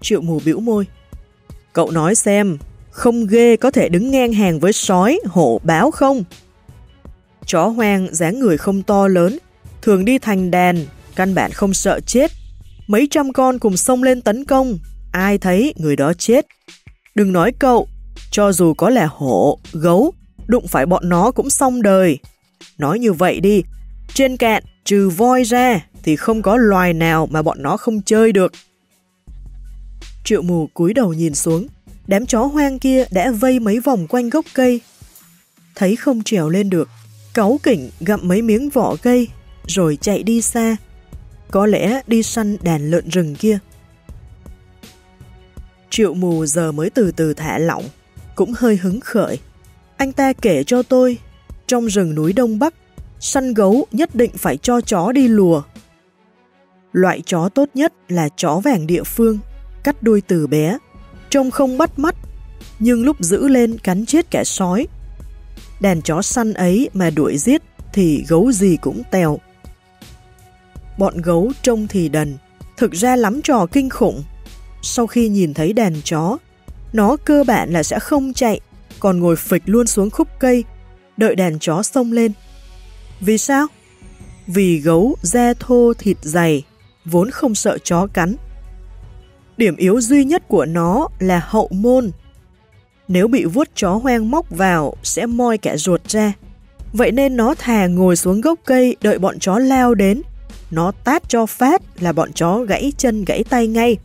Triệu mù bĩu môi. Cậu nói xem, không ghê có thể đứng ngang hàng với sói, hổ báo không? Chó hoang dáng người không to lớn, thường đi thành đàn, căn bản không sợ chết. Mấy trăm con cùng xông lên tấn công, ai thấy người đó chết. Đừng nói cậu, cho dù có là hổ, gấu, đụng phải bọn nó cũng xong đời. Nói như vậy đi, trên cạn trừ voi ra thì không có loài nào mà bọn nó không chơi được. Triệu mù cúi đầu nhìn xuống, đám chó hoang kia đã vây mấy vòng quanh gốc cây. Thấy không trèo lên được, cáu kỉnh gặm mấy miếng vỏ cây, rồi chạy đi xa có lẽ đi săn đàn lợn rừng kia. Triệu mù giờ mới từ từ thả lỏng, cũng hơi hứng khởi. Anh ta kể cho tôi, trong rừng núi Đông Bắc, săn gấu nhất định phải cho chó đi lùa. Loại chó tốt nhất là chó vàng địa phương, cắt đuôi từ bé, trông không bắt mắt, nhưng lúc giữ lên cắn chết kẻ sói. Đàn chó săn ấy mà đuổi giết thì gấu gì cũng tèo. Bọn gấu trông thì đần, thực ra lắm trò kinh khủng. Sau khi nhìn thấy đàn chó, nó cơ bản là sẽ không chạy, còn ngồi phịch luôn xuống khúc cây, đợi đàn chó xông lên. Vì sao? Vì gấu da thô thịt dày, vốn không sợ chó cắn. Điểm yếu duy nhất của nó là hậu môn. Nếu bị vuốt chó hoang móc vào sẽ moi kẻ ruột ra. Vậy nên nó thà ngồi xuống gốc cây đợi bọn chó lao đến. Nó tát cho phát là bọn chó gãy chân gãy tay ngay.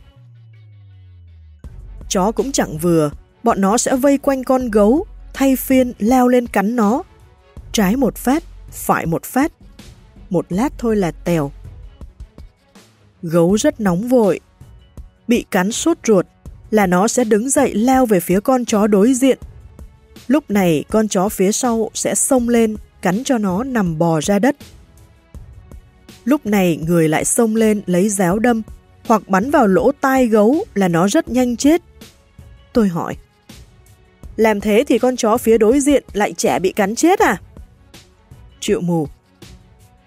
Chó cũng chẳng vừa, bọn nó sẽ vây quanh con gấu, thay phiên leo lên cắn nó. Trái một phát, phải một phát. Một lát thôi là tèo. Gấu rất nóng vội. Bị cắn sốt ruột là nó sẽ đứng dậy leo về phía con chó đối diện. Lúc này con chó phía sau sẽ xông lên cắn cho nó nằm bò ra đất. Lúc này người lại xông lên lấy giáo đâm hoặc bắn vào lỗ tai gấu là nó rất nhanh chết. Tôi hỏi, làm thế thì con chó phía đối diện lại trẻ bị cắn chết à? Triệu mù,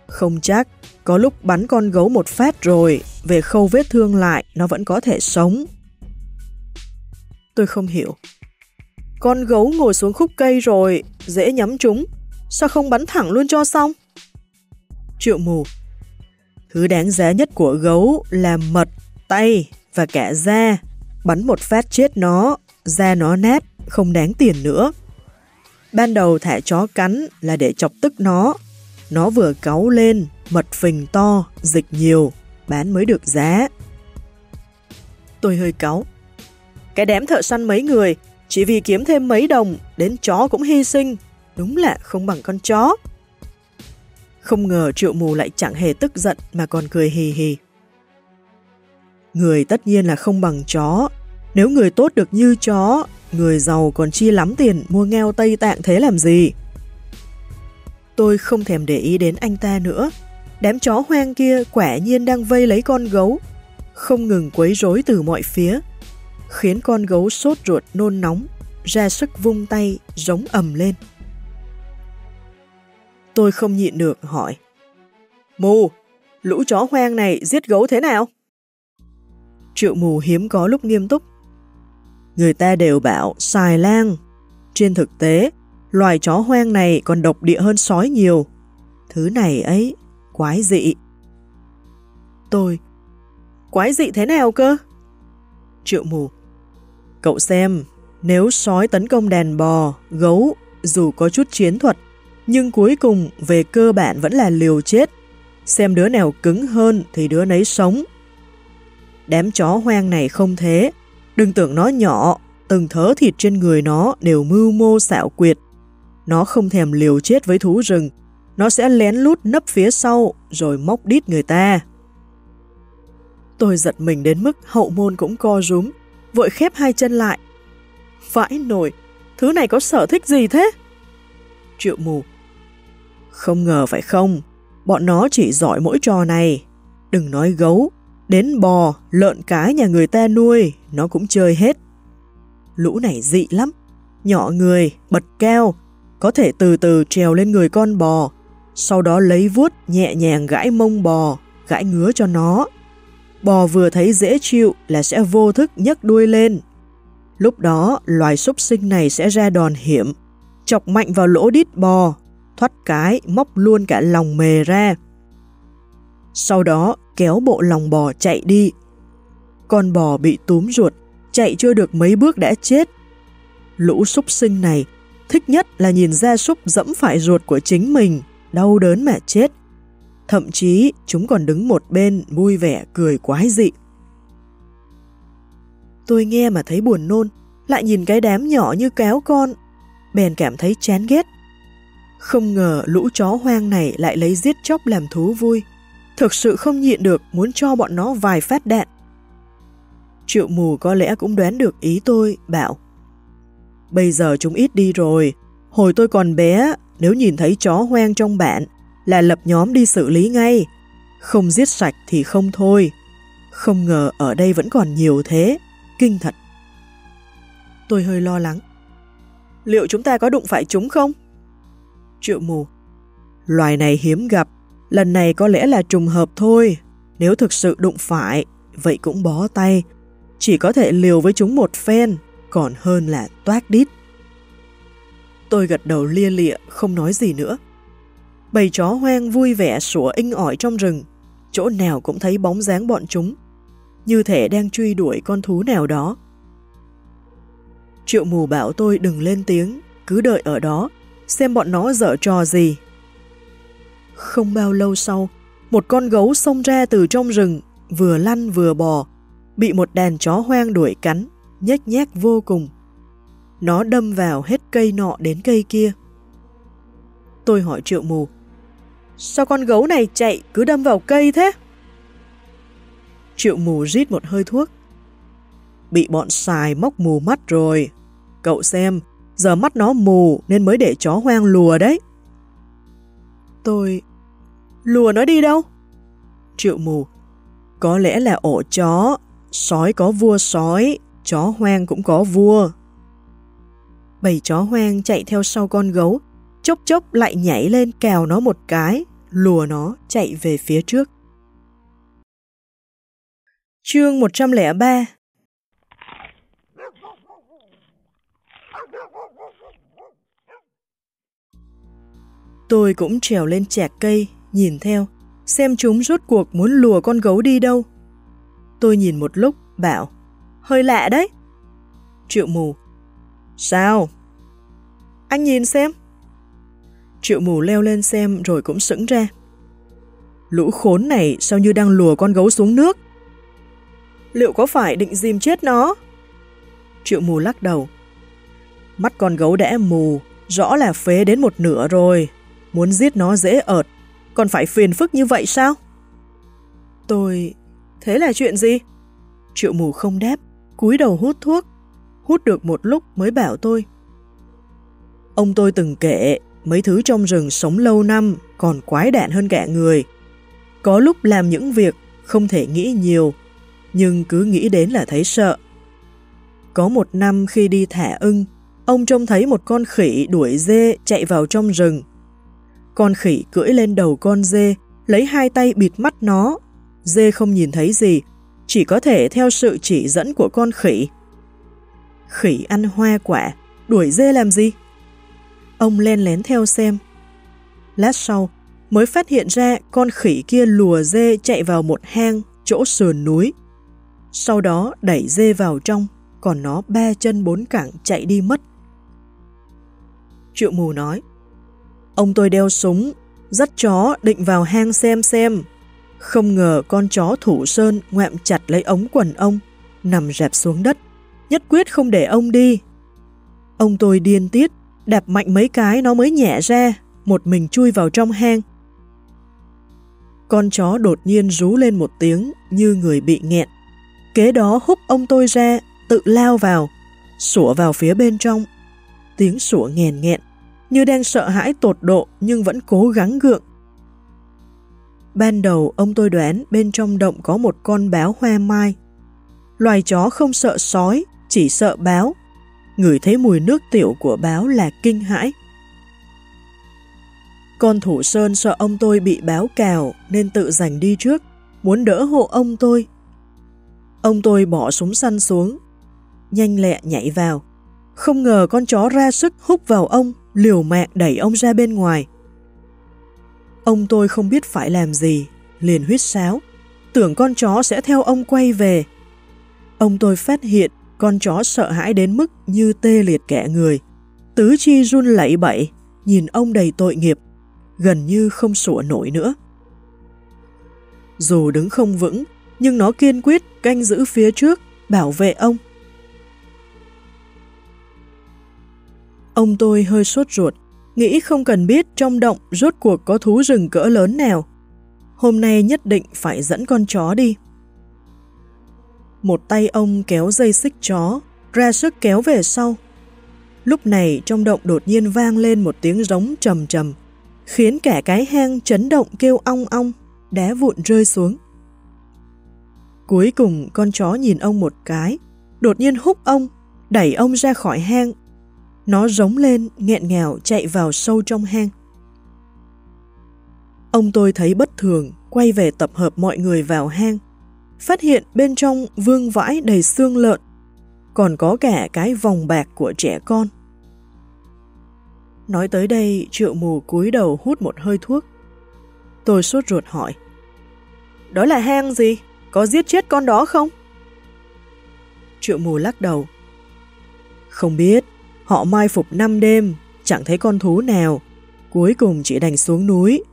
không chắc, có lúc bắn con gấu một phát rồi, về khâu vết thương lại, nó vẫn có thể sống. Tôi không hiểu. Con gấu ngồi xuống khúc cây rồi, dễ nhắm chúng, sao không bắn thẳng luôn cho xong? Triệu mù, thứ đáng giá nhất của gấu là mật, tay và cả da. Bắn một phát chết nó, da nó nát, không đáng tiền nữa. Ban đầu thả chó cắn là để chọc tức nó. Nó vừa cáu lên, mật phình to, dịch nhiều, bán mới được giá. Tôi hơi cáu. Cái đám thợ săn mấy người, chỉ vì kiếm thêm mấy đồng, đến chó cũng hy sinh. Đúng là không bằng con chó. Không ngờ triệu mù lại chẳng hề tức giận mà còn cười hì hì. Người tất nhiên là không bằng chó. Nếu người tốt được như chó, người giàu còn chi lắm tiền mua nghèo Tây Tạng thế làm gì? Tôi không thèm để ý đến anh ta nữa. Đám chó hoang kia quả nhiên đang vây lấy con gấu, không ngừng quấy rối từ mọi phía, khiến con gấu sốt ruột nôn nóng, ra sức vung tay, giống ầm lên. Tôi không nhịn được hỏi. Mù, lũ chó hoang này giết gấu thế nào? Triệu mù hiếm có lúc nghiêm túc. Người ta đều bảo xài lang. Trên thực tế, loài chó hoang này còn độc địa hơn sói nhiều. Thứ này ấy, quái dị. Tôi, quái dị thế nào cơ? Triệu mù, cậu xem, nếu sói tấn công đàn bò, gấu, dù có chút chiến thuật, nhưng cuối cùng về cơ bản vẫn là liều chết. Xem đứa nào cứng hơn thì đứa nấy sống. Đám chó hoang này không thế. Đừng tưởng nó nhỏ, từng thớ thịt trên người nó đều mưu mô xạo quyệt. Nó không thèm liều chết với thú rừng. Nó sẽ lén lút nấp phía sau rồi móc đít người ta. Tôi giật mình đến mức hậu môn cũng co rúm, vội khép hai chân lại. Vãi nổi, thứ này có sở thích gì thế? Triệu mù. Không ngờ phải không, bọn nó chỉ giỏi mỗi trò này. Đừng nói gấu, đến bò, lợn cái nhà người ta nuôi, nó cũng chơi hết. Lũ này dị lắm, nhỏ người, bật keo, có thể từ từ trèo lên người con bò, sau đó lấy vuốt nhẹ nhàng gãi mông bò, gãi ngứa cho nó. Bò vừa thấy dễ chịu là sẽ vô thức nhấc đuôi lên. Lúc đó, loài súc sinh này sẽ ra đòn hiểm, chọc mạnh vào lỗ đít bò, thoát cái móc luôn cả lòng mề ra. Sau đó kéo bộ lòng bò chạy đi. Con bò bị túm ruột, chạy chưa được mấy bước đã chết. Lũ súc sinh này thích nhất là nhìn ra súc dẫm phải ruột của chính mình, đau đớn mà chết. Thậm chí chúng còn đứng một bên vui vẻ cười quái dị. Tôi nghe mà thấy buồn nôn, lại nhìn cái đám nhỏ như kéo con, bèn cảm thấy chán ghét. Không ngờ lũ chó hoang này lại lấy giết chóc làm thú vui. thực sự không nhịn được muốn cho bọn nó vài phát đạn. Triệu mù có lẽ cũng đoán được ý tôi, bảo Bây giờ chúng ít đi rồi, hồi tôi còn bé, nếu nhìn thấy chó hoang trong bạn, là lập nhóm đi xử lý ngay. Không giết sạch thì không thôi. Không ngờ ở đây vẫn còn nhiều thế, kinh thật. Tôi hơi lo lắng. Liệu chúng ta có đụng phải chúng không? Triệu mù. Loài này hiếm gặp, lần này có lẽ là trùng hợp thôi. Nếu thực sự đụng phải, vậy cũng bó tay. Chỉ có thể liều với chúng một phen, còn hơn là toát đít. Tôi gật đầu lia lịa, không nói gì nữa. Bầy chó hoang vui vẻ sủa inh ỏi trong rừng, chỗ nào cũng thấy bóng dáng bọn chúng, như thể đang truy đuổi con thú nào đó. Triệu mù bảo tôi đừng lên tiếng, cứ đợi ở đó, xem bọn nó dở trò gì. Không bao lâu sau, một con gấu xông ra từ trong rừng, vừa lăn vừa bò, bị một đàn chó hoang đuổi cắn, nhếch nhác vô cùng. Nó đâm vào hết cây nọ đến cây kia. Tôi hỏi triệu mù, sao con gấu này chạy cứ đâm vào cây thế? Triệu mù rít một hơi thuốc. Bị bọn xài móc mù mắt rồi. Cậu xem, giờ mắt nó mù nên mới để chó hoang lùa đấy. Tôi... Lùa nó đi đâu? Triệu mù. Có lẽ là ổ chó, sói có vua sói, chó hoang cũng có vua. Bầy chó hoang chạy theo sau con gấu, chốc chốc lại nhảy lên cào nó một cái, lùa nó chạy về phía trước. Chương 103 Tôi cũng trèo lên chạc cây, nhìn theo, xem chúng rốt cuộc muốn lùa con gấu đi đâu. Tôi nhìn một lúc, bảo, hơi lạ đấy. Triệu mù, sao? Anh nhìn xem. Triệu mù leo lên xem rồi cũng sững ra. Lũ khốn này sao như đang lùa con gấu xuống nước? Liệu có phải định dìm chết nó? Triệu mù lắc đầu. Mắt con gấu đã mù, rõ là phế đến một nửa rồi. Muốn giết nó dễ ợt, còn phải phiền phức như vậy sao? Tôi... Thế là chuyện gì? Triệu mù không đáp, cúi đầu hút thuốc. Hút được một lúc mới bảo tôi. Ông tôi từng kể, mấy thứ trong rừng sống lâu năm còn quái đạn hơn cả người. Có lúc làm những việc không thể nghĩ nhiều, nhưng cứ nghĩ đến là thấy sợ. Có một năm khi đi thả ưng, ông trông thấy một con khỉ đuổi dê chạy vào trong rừng. Con khỉ cưỡi lên đầu con dê, lấy hai tay bịt mắt nó. Dê không nhìn thấy gì, chỉ có thể theo sự chỉ dẫn của con khỉ. Khỉ ăn hoa quả, đuổi dê làm gì? Ông len lén theo xem. Lát sau, mới phát hiện ra con khỉ kia lùa dê chạy vào một hang chỗ sườn núi. Sau đó đẩy dê vào trong, còn nó ba chân bốn cẳng chạy đi mất. Triệu mù nói, Ông tôi đeo súng, dắt chó định vào hang xem xem. Không ngờ con chó thủ sơn ngoạm chặt lấy ống quần ông, nằm rạp xuống đất, nhất quyết không để ông đi. Ông tôi điên tiết, đạp mạnh mấy cái nó mới nhẹ ra, một mình chui vào trong hang. Con chó đột nhiên rú lên một tiếng như người bị nghẹn. Kế đó hút ông tôi ra, tự lao vào, sủa vào phía bên trong. Tiếng sủa nghèn nghẹn, như đang sợ hãi tột độ nhưng vẫn cố gắng gượng. Ban đầu ông tôi đoán bên trong động có một con báo hoa mai. Loài chó không sợ sói, chỉ sợ báo. Người thấy mùi nước tiểu của báo là kinh hãi. Con thủ sơn sợ ông tôi bị báo cào nên tự giành đi trước, muốn đỡ hộ ông tôi. Ông tôi bỏ súng săn xuống, nhanh lẹ nhảy vào. Không ngờ con chó ra sức hút vào ông, liều mạng đẩy ông ra bên ngoài. Ông tôi không biết phải làm gì, liền huyết sáo, tưởng con chó sẽ theo ông quay về. Ông tôi phát hiện con chó sợ hãi đến mức như tê liệt kẻ người. Tứ chi run lẩy bẩy, nhìn ông đầy tội nghiệp, gần như không sủa nổi nữa. Dù đứng không vững, nhưng nó kiên quyết canh giữ phía trước, bảo vệ ông. Ông tôi hơi sốt ruột, nghĩ không cần biết trong động rốt cuộc có thú rừng cỡ lớn nào. hôm nay nhất định phải dẫn con chó đi. Một tay ông kéo dây xích chó, ra sức kéo về sau. Lúc này trong động đột nhiên vang lên một tiếng giống trầm trầm, khiến cả cái hang chấn động kêu ong ong, đá vụn rơi xuống. Cuối cùng con chó nhìn ông một cái, đột nhiên húc ông, đẩy ông ra khỏi hang. Nó giống lên, nghẹn ngào chạy vào sâu trong hang. Ông tôi thấy bất thường, quay về tập hợp mọi người vào hang. Phát hiện bên trong vương vãi đầy xương lợn, còn có cả cái vòng bạc của trẻ con. Nói tới đây, triệu mù cúi đầu hút một hơi thuốc. Tôi sốt ruột hỏi. Đó là hang gì? Có giết chết con đó không? Triệu mù lắc đầu. Không biết, họ mai phục năm đêm, chẳng thấy con thú nào, cuối cùng chỉ đành xuống núi.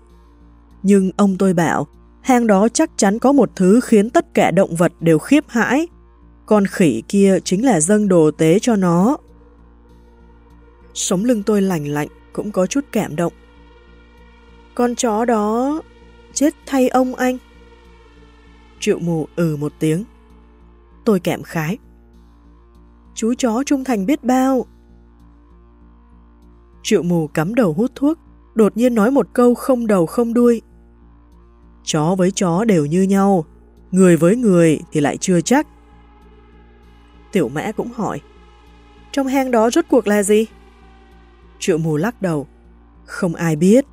Nhưng ông tôi bảo, hang đó chắc chắn có một thứ khiến tất cả động vật đều khiếp hãi. Con khỉ kia chính là dâng đồ tế cho nó. Sống lưng tôi lành lạnh, cũng có chút cảm động. Con chó đó chết thay ông anh. Triệu mù ừ một tiếng. Tôi cảm khái. Chú chó trung thành biết bao. Triệu mù cắm đầu hút thuốc, đột nhiên nói một câu không đầu không đuôi. Chó với chó đều như nhau, người với người thì lại chưa chắc. Tiểu mã cũng hỏi, trong hang đó rốt cuộc là gì? Triệu mù lắc đầu, không ai biết.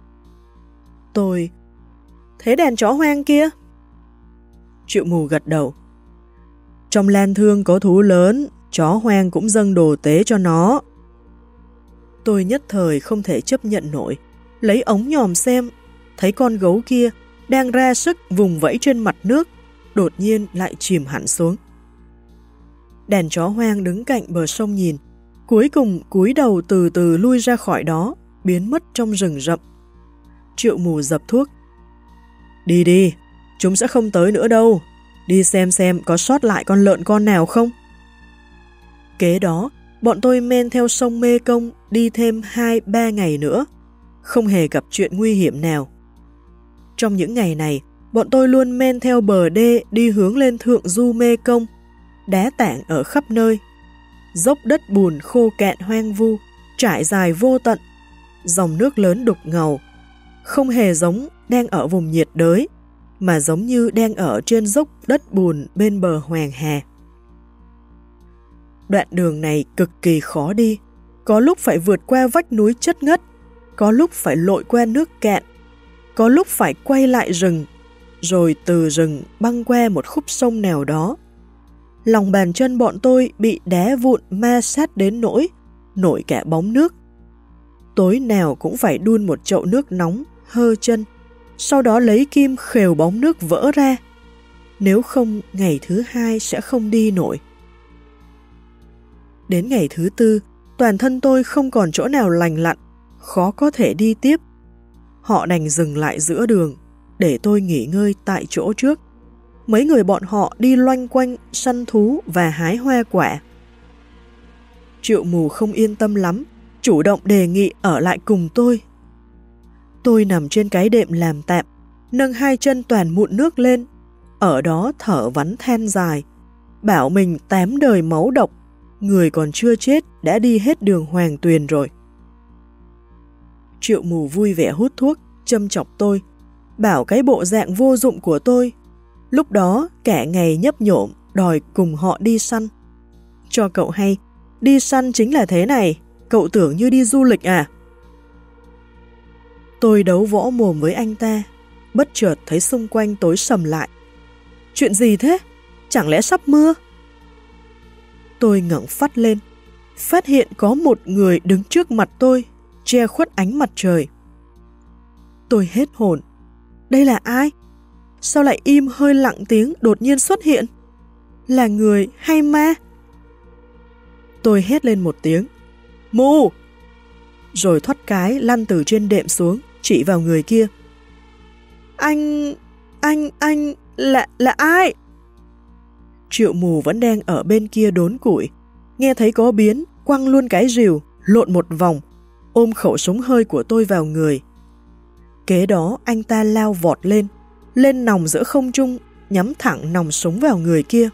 Tôi, thế đèn chó hoang kia? Triệu mù gật đầu. Trong lan thương có thú lớn, chó hoang cũng dâng đồ tế cho nó. Tôi nhất thời không thể chấp nhận nổi, lấy ống nhòm xem, thấy con gấu kia đang ra sức vùng vẫy trên mặt nước, đột nhiên lại chìm hẳn xuống. Đèn chó hoang đứng cạnh bờ sông nhìn, cuối cùng cúi đầu từ từ lui ra khỏi đó, biến mất trong rừng rậm. Triệu mù dập thuốc. Đi đi, chúng sẽ không tới nữa đâu. Đi xem xem có sót lại con lợn con nào không. Kế đó, bọn tôi men theo sông Mê Công đi thêm 2-3 ngày nữa. Không hề gặp chuyện nguy hiểm nào. Trong những ngày này, bọn tôi luôn men theo bờ đê đi hướng lên thượng du Mê Công. Đá tảng ở khắp nơi. Dốc đất bùn khô cạn hoang vu, trải dài vô tận. Dòng nước lớn đục ngầu. Không hề giống đang ở vùng nhiệt đới, mà giống như đang ở trên dốc đất bùn bên bờ Hoàng Hà. Đoạn đường này cực kỳ khó đi, có lúc phải vượt qua vách núi chất ngất, có lúc phải lội qua nước cạn, có lúc phải quay lại rừng, rồi từ rừng băng qua một khúc sông nào đó. Lòng bàn chân bọn tôi bị đá vụn ma sát đến nỗi, nổi cả bóng nước. Tối nào cũng phải đun một chậu nước nóng, hơ chân, sau đó lấy kim khều bóng nước vỡ ra. Nếu không, ngày thứ hai sẽ không đi nổi. Đến ngày thứ tư, toàn thân tôi không còn chỗ nào lành lặn, khó có thể đi tiếp. Họ đành dừng lại giữa đường, để tôi nghỉ ngơi tại chỗ trước. Mấy người bọn họ đi loanh quanh, săn thú và hái hoa quả. Triệu mù không yên tâm lắm, chủ động đề nghị ở lại cùng tôi. Tôi nằm trên cái đệm làm tạm, nâng hai chân toàn mụn nước lên, ở đó thở vắn than dài, bảo mình tám đời máu độc người còn chưa chết đã đi hết đường hoàng tuyền rồi. Triệu mù vui vẻ hút thuốc, châm chọc tôi, bảo cái bộ dạng vô dụng của tôi. Lúc đó cả ngày nhấp nhộm đòi cùng họ đi săn. Cho cậu hay, đi săn chính là thế này, cậu tưởng như đi du lịch à? Tôi đấu võ mồm với anh ta, bất chợt thấy xung quanh tối sầm lại. Chuyện gì thế? Chẳng lẽ sắp mưa? Tôi ngẩng phát lên, phát hiện có một người đứng trước mặt tôi, che khuất ánh mặt trời. Tôi hết hồn. Đây là ai? Sao lại im hơi lặng tiếng đột nhiên xuất hiện? Là người hay ma? Tôi hét lên một tiếng. Mù! Rồi thoát cái lăn từ trên đệm xuống, chỉ vào người kia. Anh... anh... anh... là... là ai? Triệu mù vẫn đang ở bên kia đốn củi. Nghe thấy có biến, quăng luôn cái rìu, lộn một vòng, ôm khẩu súng hơi của tôi vào người. Kế đó anh ta lao vọt lên, lên nòng giữa không trung, nhắm thẳng nòng súng vào người kia.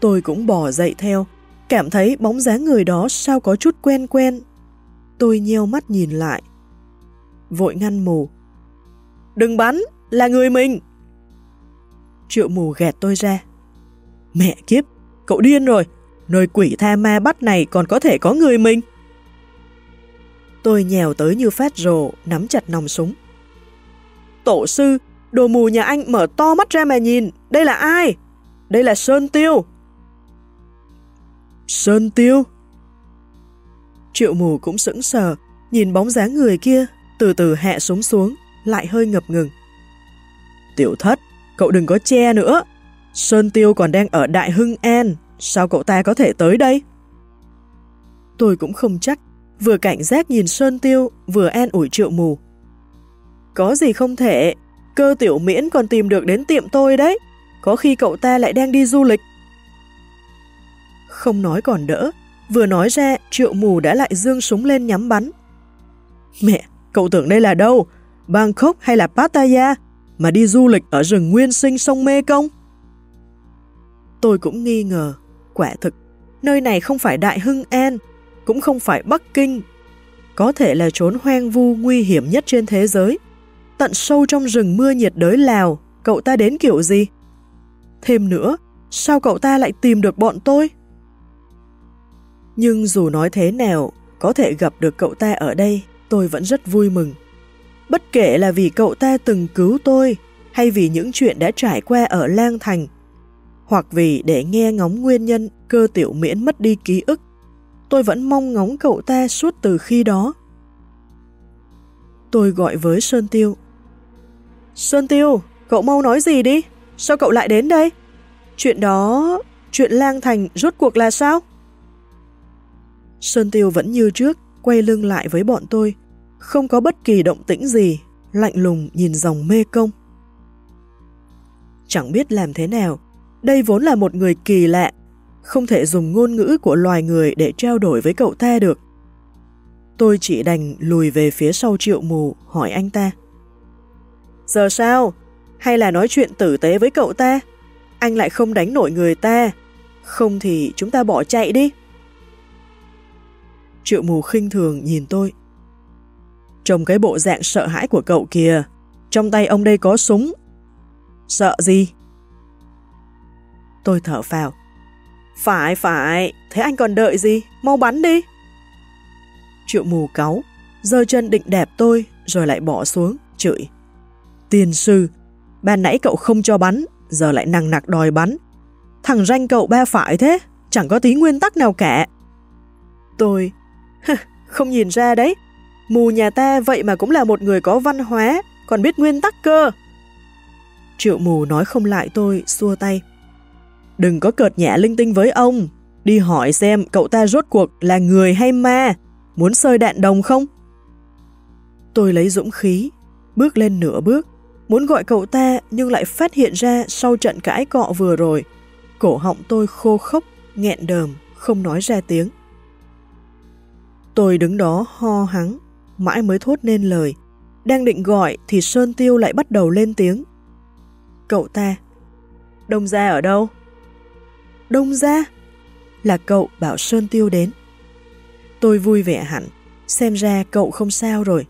Tôi cũng bò dậy theo, cảm thấy bóng dáng người đó sao có chút quen quen. Tôi nheo mắt nhìn lại. Vội ngăn mù. Đừng bắn, là người mình. Triệu mù gạt tôi ra. Mẹ kiếp, cậu điên rồi, nơi quỷ tha ma bắt này còn có thể có người mình. Tôi nhèo tới như phát rồ, nắm chặt nòng súng. Tổ sư, đồ mù nhà anh mở to mắt ra mà nhìn, đây là ai? Đây là Sơn Tiêu. Sơn Tiêu? Triệu mù cũng sững sờ, nhìn bóng dáng người kia, từ từ hạ súng xuống, lại hơi ngập ngừng. Tiểu thất, cậu đừng có che nữa. Sơn Tiêu còn đang ở Đại Hưng An, sao cậu ta có thể tới đây? Tôi cũng không chắc, vừa cảnh giác nhìn Sơn Tiêu, vừa an ủi triệu mù. Có gì không thể, cơ tiểu miễn còn tìm được đến tiệm tôi đấy, có khi cậu ta lại đang đi du lịch. Không nói còn đỡ, vừa nói ra triệu mù đã lại dương súng lên nhắm bắn. Mẹ, cậu tưởng đây là đâu? Bangkok hay là Pattaya? Mà đi du lịch ở rừng nguyên sinh sông Mê Công? Tôi cũng nghi ngờ, quả thực, nơi này không phải Đại Hưng An, cũng không phải Bắc Kinh. Có thể là trốn hoang vu nguy hiểm nhất trên thế giới. Tận sâu trong rừng mưa nhiệt đới Lào, cậu ta đến kiểu gì? Thêm nữa, sao cậu ta lại tìm được bọn tôi? Nhưng dù nói thế nào, có thể gặp được cậu ta ở đây, tôi vẫn rất vui mừng. Bất kể là vì cậu ta từng cứu tôi, hay vì những chuyện đã trải qua ở Lang Thành, hoặc vì để nghe ngóng nguyên nhân cơ tiểu miễn mất đi ký ức, tôi vẫn mong ngóng cậu ta suốt từ khi đó. Tôi gọi với Sơn Tiêu. Sơn Tiêu, cậu mau nói gì đi? Sao cậu lại đến đây? Chuyện đó... Chuyện lang thành rốt cuộc là sao? Sơn Tiêu vẫn như trước, quay lưng lại với bọn tôi, không có bất kỳ động tĩnh gì, lạnh lùng nhìn dòng mê công. Chẳng biết làm thế nào, đây vốn là một người kỳ lạ, không thể dùng ngôn ngữ của loài người để trao đổi với cậu ta được. Tôi chỉ đành lùi về phía sau triệu mù hỏi anh ta. Giờ sao? Hay là nói chuyện tử tế với cậu ta? Anh lại không đánh nổi người ta. Không thì chúng ta bỏ chạy đi. Triệu mù khinh thường nhìn tôi. Trông cái bộ dạng sợ hãi của cậu kìa. Trong tay ông đây có súng. Sợ gì? Tôi thở phào. Phải, phải, thế anh còn đợi gì? Mau bắn đi. Triệu mù cáu, giơ chân định đẹp tôi, rồi lại bỏ xuống, chửi. Tiền sư, ban nãy cậu không cho bắn, giờ lại nằng nặc đòi bắn. Thằng ranh cậu ba phải thế, chẳng có tí nguyên tắc nào cả. Tôi, không nhìn ra đấy, mù nhà ta vậy mà cũng là một người có văn hóa, còn biết nguyên tắc cơ. Triệu mù nói không lại tôi, xua tay. Đừng có cợt nhã linh tinh với ông, đi hỏi xem cậu ta rốt cuộc là người hay ma, muốn sơi đạn đồng không? Tôi lấy dũng khí, bước lên nửa bước, muốn gọi cậu ta nhưng lại phát hiện ra sau trận cãi cọ vừa rồi, cổ họng tôi khô khốc, nghẹn đờm, không nói ra tiếng. Tôi đứng đó ho hắng, mãi mới thốt nên lời. Đang định gọi thì Sơn Tiêu lại bắt đầu lên tiếng. Cậu ta. Đông Gia ở đâu? Đông Gia? Là cậu bảo Sơn Tiêu đến. Tôi vui vẻ hẳn, xem ra cậu không sao rồi.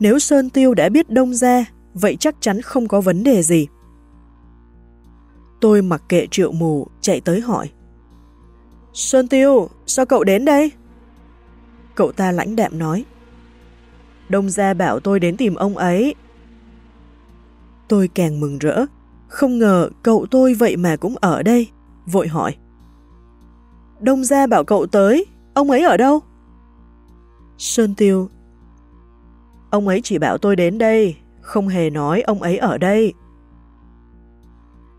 Nếu Sơn Tiêu đã biết Đông Gia, vậy chắc chắn không có vấn đề gì. Tôi mặc kệ triệu mù, chạy tới hỏi. Sơn Tiêu, sao cậu đến đây? Cậu ta lãnh đạm nói. Đông gia bảo tôi đến tìm ông ấy. Tôi càng mừng rỡ, không ngờ cậu tôi vậy mà cũng ở đây, vội hỏi. Đông gia bảo cậu tới, ông ấy ở đâu? Sơn Tiêu Ông ấy chỉ bảo tôi đến đây, không hề nói ông ấy ở đây.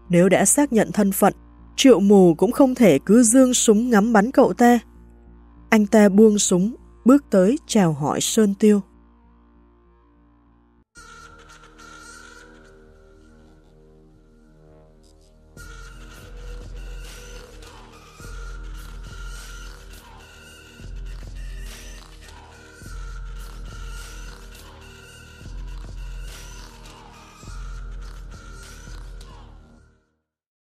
Nếu đã xác nhận thân phận, triệu mù cũng không thể cứ dương súng ngắm bắn cậu ta. Anh ta buông súng, bước tới chào hỏi Sơn Tiêu.